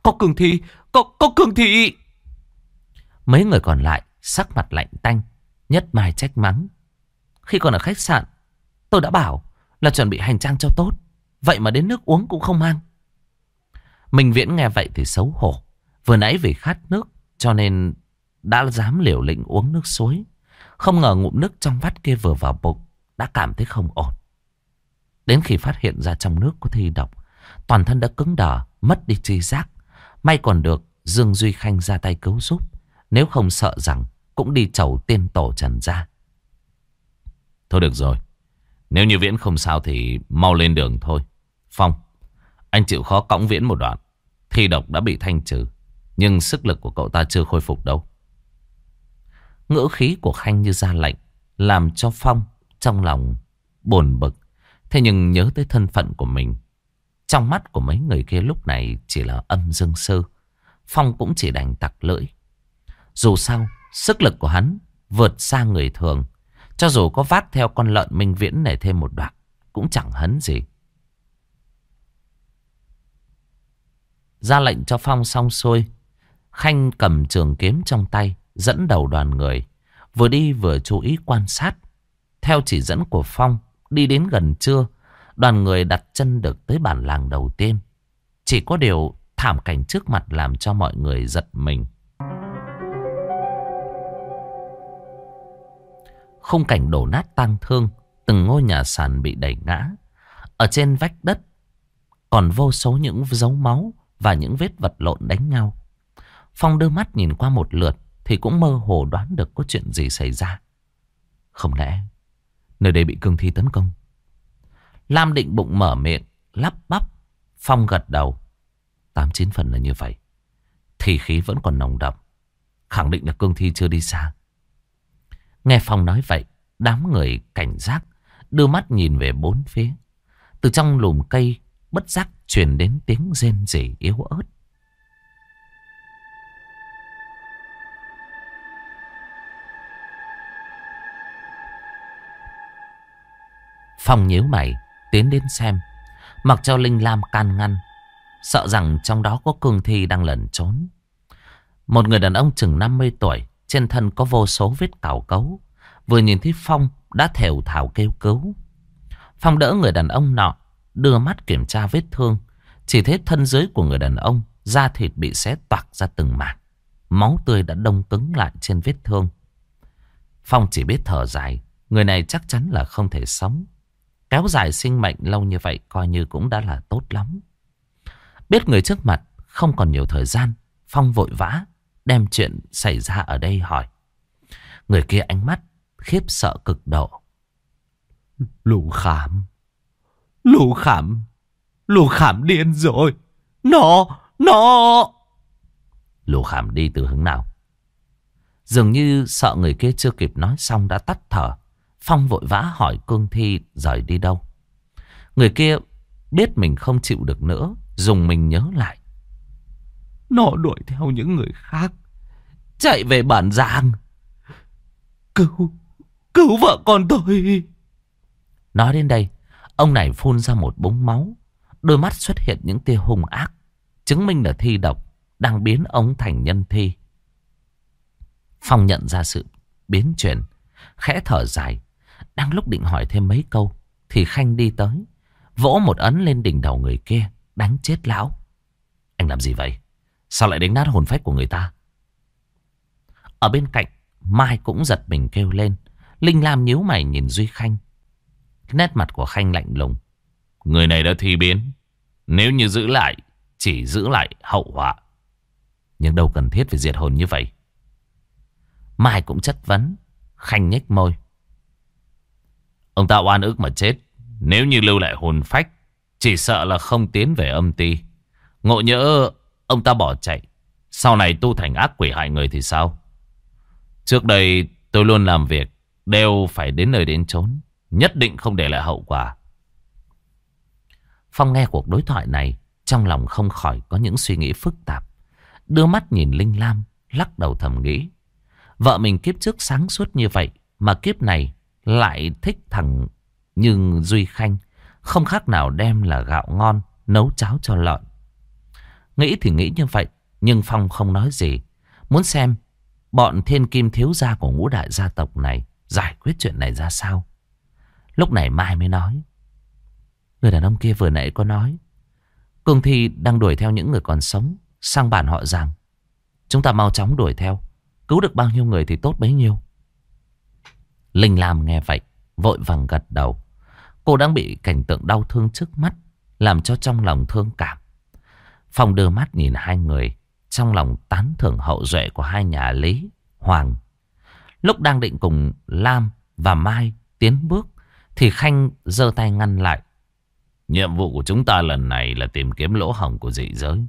Có cường thị, có, có cường thị. Mấy người còn lại, sắc mặt lạnh tanh, nhất mai trách mắng. Khi còn ở khách sạn, tôi đã bảo là chuẩn bị hành trang cho tốt. Vậy mà đến nước uống cũng không mang. Minh Viễn nghe vậy thì xấu hổ. Vừa nãy vì khát nước cho nên đã dám liều lĩnh uống nước suối. Không ngờ ngụm nước trong vắt kia vừa vào bụng đã cảm thấy không ổn. Đến khi phát hiện ra trong nước có thi độc, toàn thân đã cứng đờ, mất đi tri giác. May còn được Dương Duy Khanh ra tay cứu giúp. Nếu không sợ rằng cũng đi chầu tiên tổ trần ra. Thôi được rồi. Nếu như Viễn không sao thì mau lên đường thôi. Phong, anh chịu khó cõng Viễn một đoạn. Thi độc đã bị thanh trừ. Nhưng sức lực của cậu ta chưa khôi phục đâu. Ngữ khí của Khanh như ra lệnh. Làm cho Phong trong lòng buồn bực. Thế nhưng nhớ tới thân phận của mình. Trong mắt của mấy người kia lúc này chỉ là âm dương sư. Phong cũng chỉ đành tặc lưỡi. Dù sao, sức lực của hắn vượt xa người thường. Cho dù có vác theo con lợn minh viễn này thêm một đoạn, cũng chẳng hấn gì. Ra lệnh cho Phong xong xuôi, Khanh cầm trường kiếm trong tay, dẫn đầu đoàn người. Vừa đi vừa chú ý quan sát. Theo chỉ dẫn của Phong, đi đến gần trưa, đoàn người đặt chân được tới bản làng đầu tiên. Chỉ có điều thảm cảnh trước mặt làm cho mọi người giật mình. Khung cảnh đổ nát tang thương, từng ngôi nhà sàn bị đẩy ngã. Ở trên vách đất còn vô số những dấu máu và những vết vật lộn đánh nhau. Phong đưa mắt nhìn qua một lượt thì cũng mơ hồ đoán được có chuyện gì xảy ra. Không lẽ nơi đây bị cương thi tấn công? Lam định bụng mở miệng, lắp bắp. Phong gật đầu. Tám chín phần là như vậy. Thì khí vẫn còn nồng đậm. Khẳng định là cương thi chưa đi xa. Nghe Phong nói vậy, đám người cảnh giác, đưa mắt nhìn về bốn phía. Từ trong lùm cây, bất giác truyền đến tiếng rên rỉ yếu ớt. Phong nhíu mày, tiến đến xem. Mặc cho Linh Lam can ngăn, sợ rằng trong đó có cương thi đang lẩn trốn. Một người đàn ông chừng 50 tuổi, trên thân có vô số vết cào cấu. Vừa nhìn thấy Phong đã thều thảo kêu cứu. Phong đỡ người đàn ông nọ, đưa mắt kiểm tra vết thương. Chỉ thấy thân dưới của người đàn ông, da thịt bị xé toạc ra từng mảng. Máu tươi đã đông cứng lại trên vết thương. Phong chỉ biết thở dài, người này chắc chắn là không thể sống. Kéo dài sinh mệnh lâu như vậy coi như cũng đã là tốt lắm. Biết người trước mặt không còn nhiều thời gian, Phong vội vã đem chuyện xảy ra ở đây hỏi. Người kia ánh mắt khiếp sợ cực độ. Lù khảm, lù khảm, lù khảm điên rồi. Nó, nó. Lù khảm đi từ hướng nào? Dường như sợ người kia chưa kịp nói xong đã tắt thở. Phong vội vã hỏi cương thi rời đi đâu. Người kia biết mình không chịu được nữa. Dùng mình nhớ lại. Nó đuổi theo những người khác. Chạy về bản giang. Cứu, cứu vợ con tôi. Nói đến đây, ông này phun ra một búng máu. Đôi mắt xuất hiện những tia hung ác. Chứng minh là thi độc đang biến ông thành nhân thi. Phong nhận ra sự biến chuyển, khẽ thở dài. Đang lúc định hỏi thêm mấy câu, thì Khanh đi tới, vỗ một ấn lên đỉnh đầu người kia, đánh chết lão. Anh làm gì vậy? Sao lại đánh nát hồn phách của người ta? Ở bên cạnh, Mai cũng giật mình kêu lên. Linh Lam nhíu mày nhìn Duy Khanh. Nét mặt của Khanh lạnh lùng. Người này đã thi biến. Nếu như giữ lại, chỉ giữ lại hậu họa. Nhưng đâu cần thiết phải diệt hồn như vậy. Mai cũng chất vấn. Khanh nhếch môi. Ông ta oan ức mà chết. Nếu như lưu lại hồn phách, chỉ sợ là không tiến về âm ti. Ngộ nhỡ ông ta bỏ chạy. Sau này tu thành ác quỷ hại người thì sao? Trước đây tôi luôn làm việc. Đều phải đến nơi đến chốn. Nhất định không để lại hậu quả. Phong nghe cuộc đối thoại này. Trong lòng không khỏi có những suy nghĩ phức tạp. Đưa mắt nhìn Linh Lam. Lắc đầu thầm nghĩ. Vợ mình kiếp trước sáng suốt như vậy. Mà kiếp này lại thích thằng nhưng Duy Khanh. Không khác nào đem là gạo ngon. Nấu cháo cho lợn. Nghĩ thì nghĩ như vậy. Nhưng Phong không nói gì. Muốn xem bọn thiên kim thiếu gia của ngũ đại gia tộc này giải quyết chuyện này ra sao. Lúc này Mai mới nói. Người đàn ông kia vừa nãy có nói. cường Thi đang đuổi theo những người còn sống, sang bản họ rằng. Chúng ta mau chóng đuổi theo. Cứu được bao nhiêu người thì tốt bấy nhiêu. Linh Lam nghe vậy. Vội vàng gật đầu. Cô đang bị cảnh tượng đau thương trước mắt. Làm cho trong lòng thương cảm. Phong đưa mắt nhìn hai người. Trong lòng tán thưởng hậu duệ của hai nhà Lý, Hoàng. Lúc đang định cùng Lam và Mai tiến bước. Thì Khanh giơ tay ngăn lại. Nhiệm vụ của chúng ta lần này là tìm kiếm lỗ hổng của dị giới.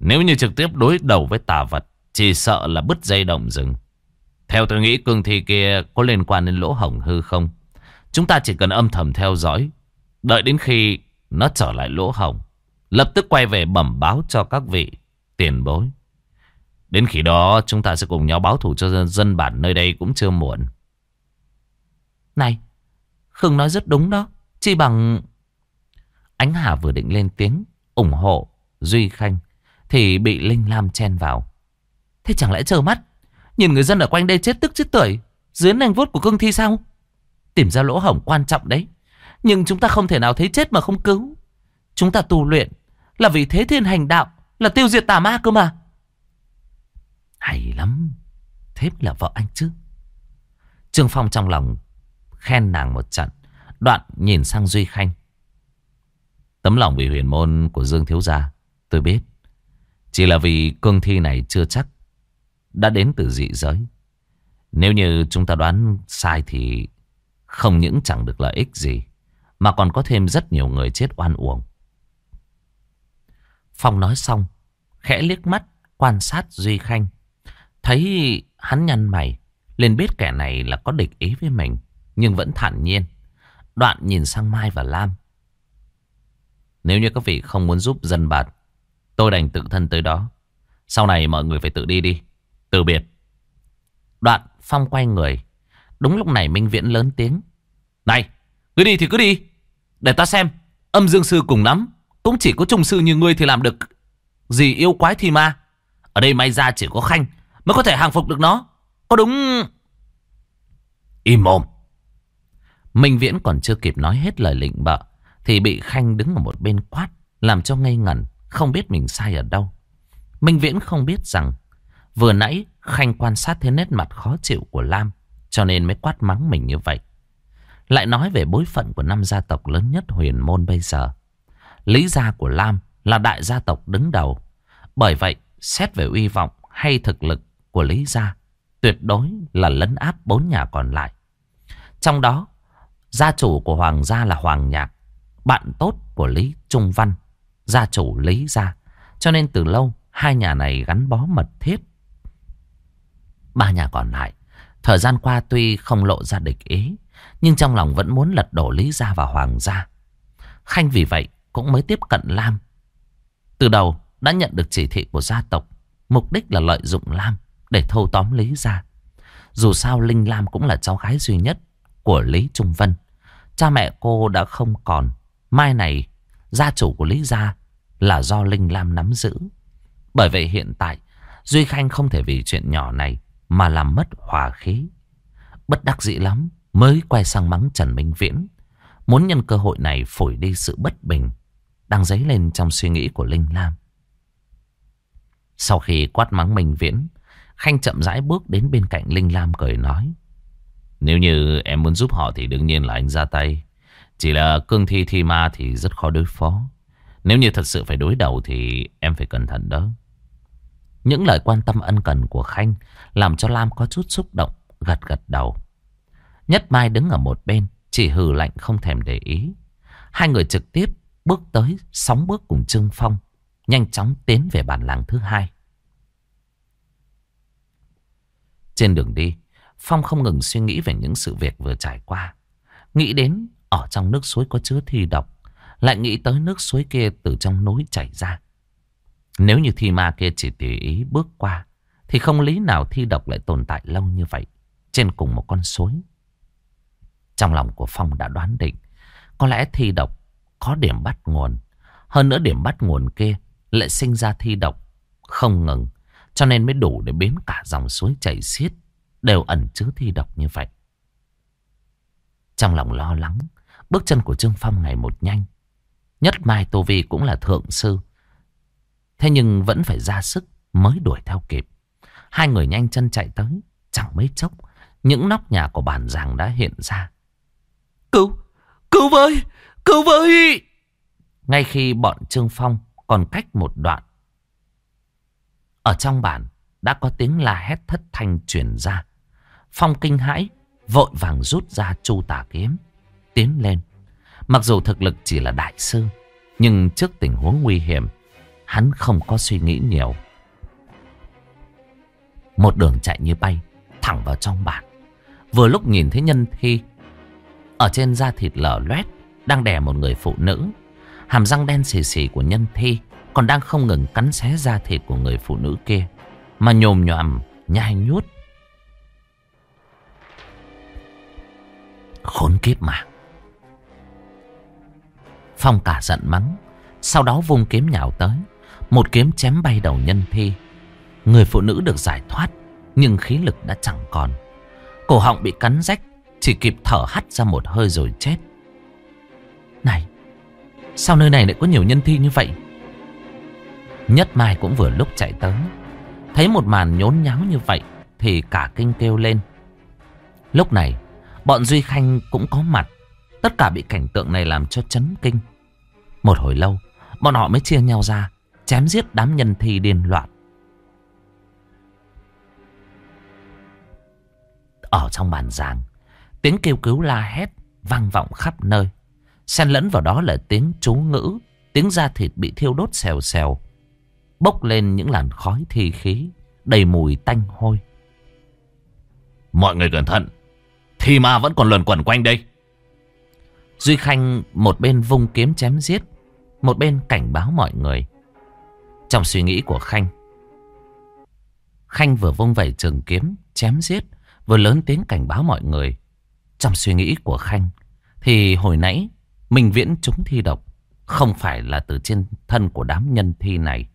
Nếu như trực tiếp đối đầu với tà vật, chỉ sợ là bứt dây động rừng. Theo tôi nghĩ cương thi kia có liên quan đến lỗ hổng hư không? Chúng ta chỉ cần âm thầm theo dõi. Đợi đến khi nó trở lại lỗ hổng. Lập tức quay về bẩm báo cho các vị tiền bối. Đến khi đó chúng ta sẽ cùng nhau báo thủ cho dân, dân bản nơi đây cũng chưa muộn. Này, Khương nói rất đúng đó. Chỉ bằng... Ánh Hà vừa định lên tiếng ủng hộ Duy Khanh thì bị Linh Lam chen vào. Thế chẳng lẽ chờ mắt nhìn người dân ở quanh đây chết tức chết tuổi dưới nành vuốt của cương thi sao? Tìm ra lỗ hổng quan trọng đấy. Nhưng chúng ta không thể nào thấy chết mà không cứu. Chúng ta tu luyện là vì thế thiên hành đạo, là tiêu diệt tà ma cơ mà. Hay lắm. Thế là vợ anh chứ. Trương Phong trong lòng khen nàng một trận. Đoạn nhìn sang Duy Khanh. Tấm lòng vì huyền môn của Dương Thiếu Gia. Tôi biết. Chỉ là vì cương thi này chưa chắc. Đã đến từ dị giới. Nếu như chúng ta đoán sai thì không những chẳng được lợi ích gì. Mà còn có thêm rất nhiều người chết oan uổng. Phong nói xong. Khẽ liếc mắt quan sát Duy Khanh. Thấy hắn nhăn mày. liền biết kẻ này là có địch ý với mình. Nhưng vẫn thản nhiên. Đoạn nhìn sang Mai và Lam. Nếu như các vị không muốn giúp dân bạt, tôi đành tự thân tới đó. Sau này mọi người phải tự đi đi. Từ biệt. Đoạn Phong quay người. Đúng lúc này Minh Viễn lớn tiếng. Này, cứ đi thì cứ đi. Để ta xem. Âm dương sư cùng lắm. Cũng chỉ có trùng sư như ngươi thì làm được gì yêu quái thì ma. Ở đây may ra chỉ có Khanh mới có thể hàng phục được nó. Có đúng... Im mồm. Minh Viễn còn chưa kịp nói hết lời lệnh bợ thì bị Khanh đứng ở một bên quát làm cho ngây ngẩn không biết mình sai ở đâu. Minh Viễn không biết rằng vừa nãy Khanh quan sát thấy nét mặt khó chịu của Lam cho nên mới quát mắng mình như vậy. Lại nói về bối phận của năm gia tộc lớn nhất huyền môn bây giờ. Lý gia của Lam là đại gia tộc đứng đầu. Bởi vậy, xét về uy vọng hay thực lực của Lý gia, tuyệt đối là lấn áp bốn nhà còn lại. Trong đó, gia chủ của Hoàng gia là Hoàng Nhạc, bạn tốt của Lý Trung Văn, gia chủ Lý gia. Cho nên từ lâu, hai nhà này gắn bó mật thiết. Ba nhà còn lại, thời gian qua tuy không lộ ra địch ý, nhưng trong lòng vẫn muốn lật đổ Lý Gia và Hoàng Gia. Khanh vì vậy cũng mới tiếp cận Lam. Từ đầu đã nhận được chỉ thị của gia tộc, mục đích là lợi dụng Lam để thâu tóm Lý Gia. Dù sao Linh Lam cũng là cháu gái duy nhất của Lý Trung Vân. Cha mẹ cô đã không còn. Mai này, gia chủ của Lý Gia là do Linh Lam nắm giữ. Bởi vậy hiện tại, Duy Khanh không thể vì chuyện nhỏ này mà làm mất hòa khí. Bất đắc dĩ lắm mới quay sang mắng Trần Minh Viễn. Muốn nhân cơ hội này phổi đi sự bất bình đang dấy lên trong suy nghĩ của Linh Lam. Sau khi quát mắng Minh Viễn, Khanh chậm rãi bước đến bên cạnh Linh Lam cười nói. Nếu như em muốn giúp họ thì đương nhiên là anh ra tay. Chỉ là cương thi thi ma thì rất khó đối phó. Nếu như thật sự phải đối đầu thì em phải cẩn thận đó. Những lời quan tâm ân cần của Khanh làm cho Lam có chút xúc động, gật gật đầu. Nhất Mai đứng ở một bên, chỉ hừ lạnh không thèm để ý. Hai người trực tiếp bước tới, sóng bước cùng Trương Phong, nhanh chóng tiến về bản làng thứ hai. Trên đường đi, Phong không ngừng suy nghĩ về những sự việc vừa trải qua. Nghĩ đến ở trong nước suối có chứa thi độc, lại nghĩ tới nước suối kia từ trong núi chảy ra. Nếu như thi ma kia chỉ tùy ý bước qua, thì không lý nào thi độc lại tồn tại lâu như vậy, trên cùng một con suối. Trong lòng của Phong đã đoán định, có lẽ thi độc có điểm bắt nguồn. Hơn nữa điểm bắt nguồn kia lại sinh ra thi độc, không ngừng, cho nên mới đủ để biến cả dòng suối chảy xiết, đều ẩn chứa thi độc như vậy. Trong lòng lo lắng, bước chân của Trương Phong ngày một nhanh. Nhất Mai Tô Vi cũng là thượng sư. Thế nhưng vẫn phải ra sức mới đuổi theo kịp. Hai người nhanh chân chạy tới, chẳng mấy chốc, những nóc nhà của bản giàng đã hiện ra. Cứu, cứu với, cứu với! Ngay khi bọn Trương Phong còn cách một đoạn. Ở trong bản đã có tiếng la hét thất thanh truyền ra. Phong kinh hãi, vội vàng rút ra chu tà kiếm, tiến lên. Mặc dù thực lực chỉ là đại sư, nhưng trước tình huống nguy hiểm, hắn không có suy nghĩ nhiều. Một đường chạy như bay, thẳng vào trong bản. Vừa lúc nhìn thấy nhân thi, ở trên da thịt lở loét, đang đè một người phụ nữ. Hàm răng đen xì xì của nhân thi còn đang không ngừng cắn xé da thịt của người phụ nữ kia, mà nhồm nhòm, nhai nhút. Khốn kiếp mà. Phong cả giận mắng. Sau đó vung kiếm nhào tới. Một kiếm chém bay đầu nhân thi. Người phụ nữ được giải thoát. Nhưng khí lực đã chẳng còn. Cổ họng bị cắn rách. Chỉ kịp thở hắt ra một hơi rồi chết. Này. Sao nơi này lại có nhiều nhân thi như vậy? Nhất Mai cũng vừa lúc chạy tới. Thấy một màn nhốn nháo như vậy. Thì cả kinh kêu lên. Lúc này. Bọn Duy Khanh cũng có mặt. Tất cả bị cảnh tượng này làm cho chấn kinh. Một hồi lâu, bọn họ mới chia nhau ra, chém giết đám nhân thi điên loạn. Ở trong bàn giàng, tiếng kêu cứu la hét vang vọng khắp nơi. Xen lẫn vào đó là tiếng chú ngữ, tiếng da thịt bị thiêu đốt xèo xèo. Bốc lên những làn khói thi khí, đầy mùi tanh hôi. Mọi người cẩn thận, thì mà vẫn còn luẩn quẩn quanh đây. Duy Khanh một bên vung kiếm chém giết, một bên cảnh báo mọi người. Trong suy nghĩ của Khanh, Khanh vừa vung vẩy trường kiếm, chém giết, vừa lớn tiếng cảnh báo mọi người. Trong suy nghĩ của Khanh, thì hồi nãy mình viễn chúng thi độc, không phải là từ trên thân của đám nhân thi này.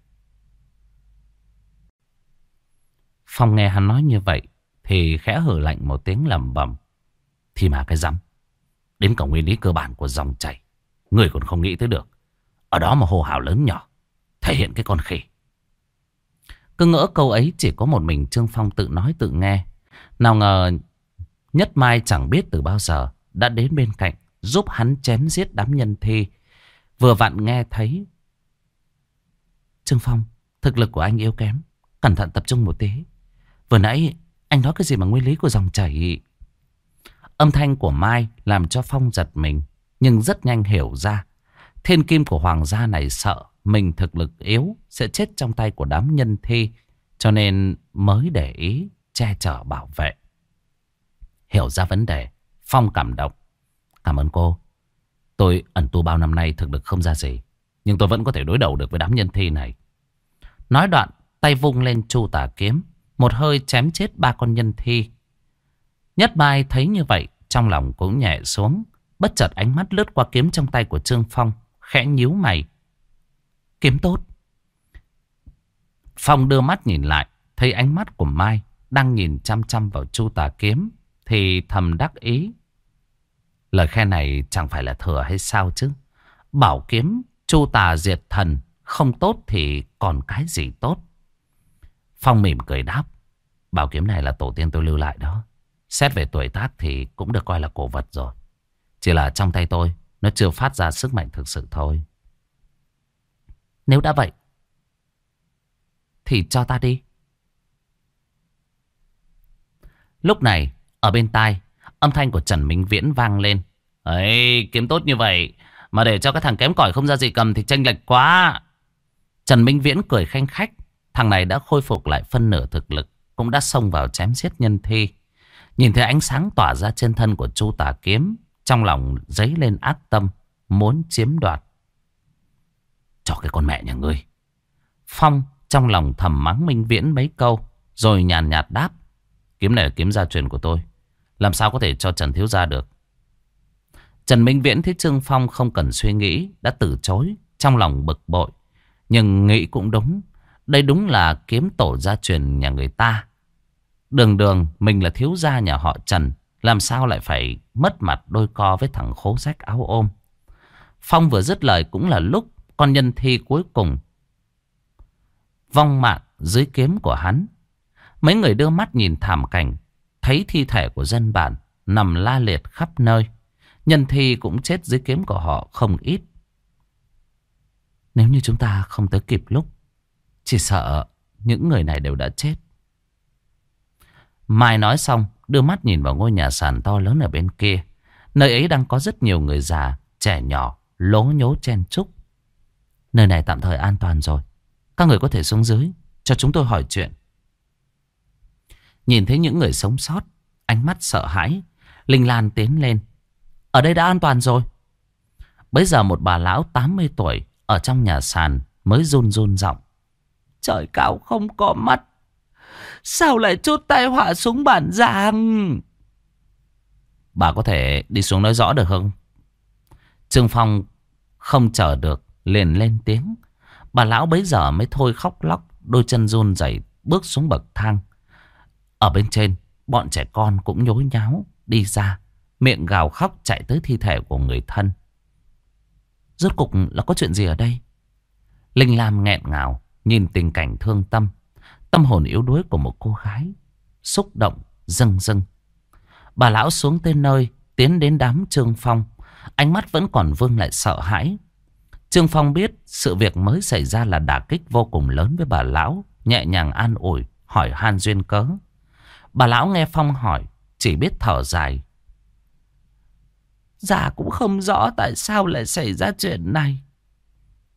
Phong nghe hắn nói như vậy, thì khẽ hở lạnh một tiếng lầm bầm. Thì mà cái rắm. Đến cả nguyên lý cơ bản của dòng chảy. Người còn không nghĩ tới được. Ở đó mà hồ hào lớn nhỏ. Thể hiện cái con khỉ. Cứ ngỡ câu ấy chỉ có một mình Trương Phong tự nói tự nghe. Nào ngờ Nhất Mai chẳng biết từ bao giờ đã đến bên cạnh giúp hắn chém giết đám nhân thi. Vừa vặn nghe thấy. Trương Phong, thực lực của anh yếu kém. Cẩn thận tập trung một tí. Vừa nãy anh nói cái gì mà nguyên lý của dòng chảy... Âm thanh của Mai làm cho Phong giật mình, nhưng rất nhanh hiểu ra. Thiên kim của hoàng gia này sợ mình thực lực yếu sẽ chết trong tay của đám nhân thi, cho nên mới để ý che chở bảo vệ. Hiểu ra vấn đề, Phong cảm động. Cảm ơn cô. Tôi ẩn tu bao năm nay thực lực không ra gì. Nhưng tôi vẫn có thể đối đầu được với đám nhân thi này. Nói đoạn, tay vung lên chu tà kiếm. Một hơi chém chết ba con nhân thi. Nhất Mai thấy như vậy, trong lòng cũng nhẹ xuống. Bất chợt ánh mắt lướt qua kiếm trong tay của Trương Phong. Khẽ nhíu mày. Kiếm tốt. Phong đưa mắt nhìn lại. Thấy ánh mắt của Mai đang nhìn chăm chăm vào chu tà kiếm. Thì thầm đắc ý. Lời khen này chẳng phải là thừa hay sao chứ. Bảo kiếm, chu tà diệt thần. Không tốt thì còn cái gì tốt. Phong mỉm cười đáp. Bảo kiếm này là tổ tiên tôi lưu lại đó. Xét về tuổi tác thì cũng được coi là cổ vật rồi. Chỉ là trong tay tôi, nó chưa phát ra sức mạnh thực sự thôi. Nếu đã vậy, thì cho ta đi. Lúc này, ở bên tai, âm thanh của Trần Minh Viễn vang lên. Ấy, kiếm tốt như vậy, mà để cho cái thằng kém cỏi không ra gì cầm thì tranh lệch quá. Trần Minh Viễn cười khanh khách. Thằng này đã khôi phục lại phân nửa thực lực. Cũng đã xông vào chém giết nhân thi. Nhìn thấy ánh sáng tỏa ra trên thân của Chu Tà Kiếm. Trong lòng dấy lên ác tâm. Muốn chiếm đoạt. Cho cái con mẹ nhà ngươi. Phong trong lòng thầm mắng Minh Viễn mấy câu. Rồi nhàn nhạt đáp. Kiếm này là kiếm gia truyền của tôi. Làm sao có thể cho Trần Thiếu Gia được. Trần Minh Viễn thấy Trương Phong không cần suy nghĩ. Đã từ chối. Trong lòng bực bội. Nhưng nghĩ cũng đúng. Đây đúng là kiếm tổ gia truyền nhà người ta. Đường đường, mình là thiếu gia nhà họ Trần. Làm sao lại phải mất mặt đôi co với thằng khố rách áo ôm. Phong vừa dứt lời cũng là lúc con nhân thi cuối cùng. Vong mạng dưới kiếm của hắn. Mấy người đưa mắt nhìn thảm cảnh. Thấy thi thể của dân bản nằm la liệt khắp nơi. Nhân thi cũng chết dưới kiếm của họ không ít. Nếu như chúng ta không tới kịp lúc, chỉ sợ những người này đều đã chết. Mai nói xong, đưa mắt nhìn vào ngôi nhà sàn to lớn ở bên kia. Nơi ấy đang có rất nhiều người già, trẻ nhỏ, lố nhố chen chúc. Nơi này tạm thời an toàn rồi. Các người có thể xuống dưới, cho chúng tôi hỏi chuyện. Nhìn thấy những người sống sót, ánh mắt sợ hãi, Linh Lan tiến lên. Ở đây đã an toàn rồi. Bây giờ một bà lão 80 tuổi ở trong nhà sàn mới run run giọng. Trời cao không có mắt. Sao lại chút tai họa xuống bản giang? Bà có thể đi xuống nói rõ được không? Trương Phong không chờ được, liền lên tiếng. Bà lão bấy giờ mới thôi khóc lóc, đôi chân run rẩy bước xuống bậc thang. Ở bên trên, bọn trẻ con cũng nhối nháo, đi ra, miệng gào khóc chạy tới thi thể của người thân. Rốt cục là có chuyện gì ở đây? Linh Lam nghẹn ngào, nhìn tình cảnh thương tâm. Tâm hồn yếu đuối của một cô gái. Xúc động, dâng dâng. Bà lão xuống tới nơi, tiến đến đám Trương Phong. Ánh mắt vẫn còn vương lại sợ hãi. Trương Phong biết sự việc mới xảy ra là đả kích vô cùng lớn với bà lão. Nhẹ nhàng an ủi, hỏi han duyên cớ. Bà lão nghe Phong hỏi, chỉ biết thở dài. Dạ cũng không rõ tại sao lại xảy ra chuyện này.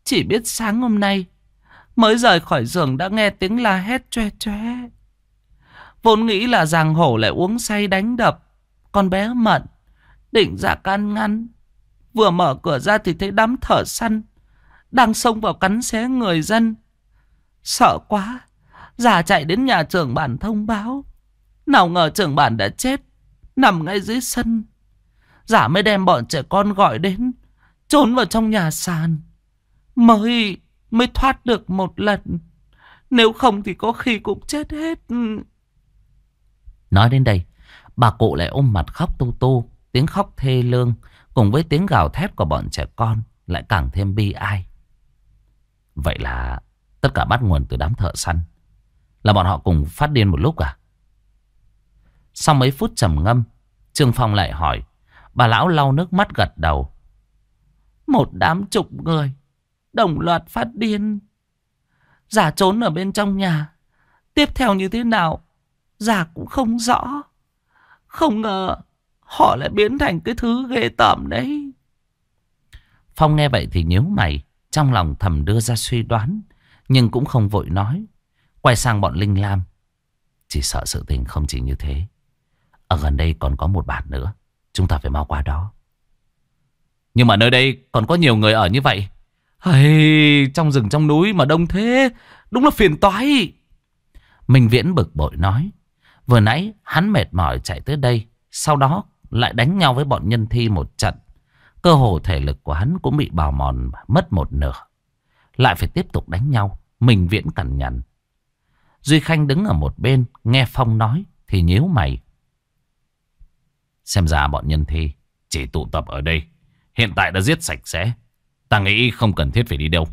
Chỉ biết sáng hôm nay Mới rời khỏi giường đã nghe tiếng la hét choe choe Vốn nghĩ là giang hổ lại uống say đánh đập Con bé mận Định ra can ngăn Vừa mở cửa ra thì thấy đám thở săn Đang xông vào cắn xé người dân. Sợ quá Giả chạy đến nhà trưởng bản thông báo. Nào ngờ trưởng bản đã chết Nằm ngay dưới sân. Giả mới đem bọn trẻ con gọi đến Trốn vào trong nhà sàn. Mới mới thoát được một lần. Nếu không thì có khi cũng chết hết. Nói đến đây, bà cụ lại ôm mặt khóc tu tu, tiếng khóc thê lương, cùng với tiếng gào thét của bọn trẻ con lại càng thêm bi ai. Vậy là tất cả bắt nguồn từ đám thợ săn. Là bọn họ cùng phát điên một lúc à? Sau mấy phút trầm ngâm, Trương Phong lại hỏi, bà lão lau nước mắt gật đầu. Một đám chục người, đồng loạt phát điên. Giả trốn ở bên trong nhà. Tiếp theo như thế nào, giả cũng không rõ. Không ngờ họ lại biến thành cái thứ ghê tởm đấy. Phong nghe vậy thì nhíu mày, trong lòng thầm đưa ra suy đoán, nhưng cũng không vội nói. Quay sang bọn Linh Lam. Chỉ sợ sự tình không chỉ như thế. Ở gần đây còn có một bản nữa. Chúng ta phải mau qua đó. Nhưng mà nơi đây còn có nhiều người ở như vậy. Hay, trong rừng trong núi mà đông thế. Đúng là phiền toái. Minh Viễn bực bội nói. Vừa nãy hắn mệt mỏi chạy tới đây. Sau đó lại đánh nhau với bọn nhân thi một trận. Cơ hồ thể lực của hắn cũng bị bào mòn, mất một nửa. Lại phải tiếp tục đánh nhau. mình Viễn cằn nhằn. Duy Khanh đứng ở một bên. Nghe Phong nói, thì nhíu mày. Xem ra bọn nhân thi chỉ tụ tập ở đây. Hiện tại đã giết sạch sẽ. Ta nghĩ không cần thiết phải đi đâu.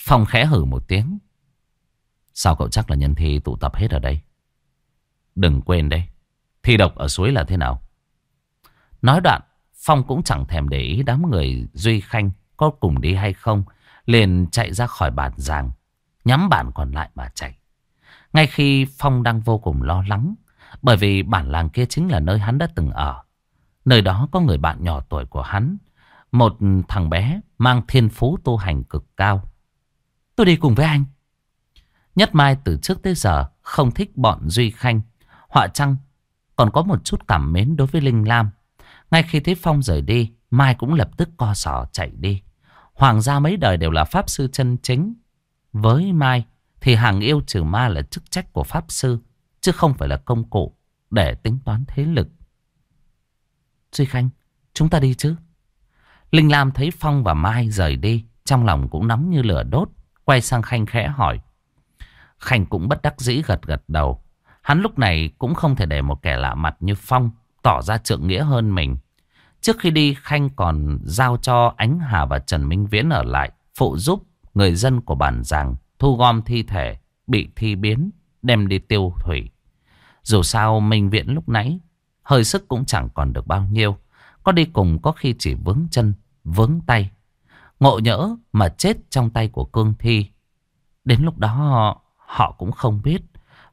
Phong khẽ hử một tiếng. Sao cậu chắc là nhân thi tụ tập hết ở đây? Đừng quên đấy. Thi độc ở suối là thế nào? Nói đoạn, Phong cũng chẳng thèm để ý đám người Duy Khanh có cùng đi hay không. Liền chạy ra khỏi bản giàng. Nhắm bản còn lại mà chạy. Ngay khi Phong đang vô cùng lo lắng. Bởi vì bản làng kia chính là nơi hắn đã từng ở. Nơi đó có người bạn nhỏ tuổi của hắn. Một thằng bé mang thiên phú tu hành cực cao. Tôi đi cùng với anh. Nhất Mai từ trước tới giờ không thích bọn Duy Khanh. Họa Trăng còn có một chút cảm mến đối với Linh Lam. Ngay khi thấy Phong rời đi, Mai cũng lập tức co sỏ chạy đi. Hoàng gia mấy đời đều là Pháp Sư chân chính. Với Mai thì hàng yêu trừ ma là chức trách của Pháp Sư, chứ không phải là công cụ để tính toán thế lực. Duy Khanh, chúng ta đi chứ? Linh Lam thấy Phong và Mai rời đi, trong lòng cũng nóng như lửa đốt, quay sang Khanh khẽ hỏi. Khanh cũng bất đắc dĩ gật gật đầu. Hắn lúc này cũng không thể để một kẻ lạ mặt như Phong tỏ ra trượng nghĩa hơn mình. Trước khi đi, Khanh còn giao cho Ánh Hà và Trần Minh Viễn ở lại, phụ giúp người dân của bản giàng thu gom thi thể bị thi biến, đem đi tiêu hủy. Dù sao Minh Viễn lúc nãy, hơi sức cũng chẳng còn được bao nhiêu. Có đi cùng có khi chỉ vướng chân, vướng tay. Ngộ nhỡ mà chết trong tay của cương thi. Đến lúc đó họ, họ cũng không biết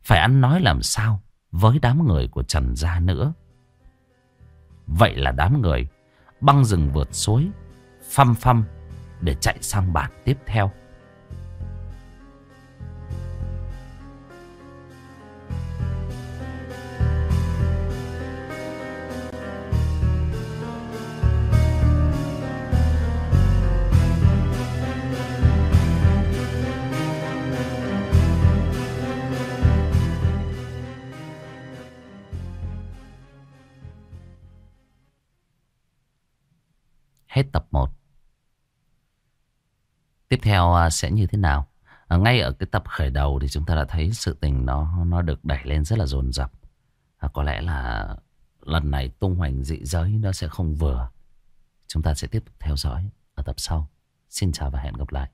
phải ăn nói làm sao với đám người của Trần Gia nữa. Vậy là đám người băng rừng vượt suối, phăm phăm để chạy sang bản tiếp theo. Hết tập 1. Tiếp theo à, sẽ như thế nào? À, ngay ở cái tập khởi đầu thì chúng ta đã thấy sự tình nó nó được đẩy lên rất là dồn dập. À, có lẽ là lần này tung hoành dị giới nó sẽ không vừa. Chúng ta sẽ tiếp tục theo dõi ở tập sau. Xin chào và hẹn gặp lại.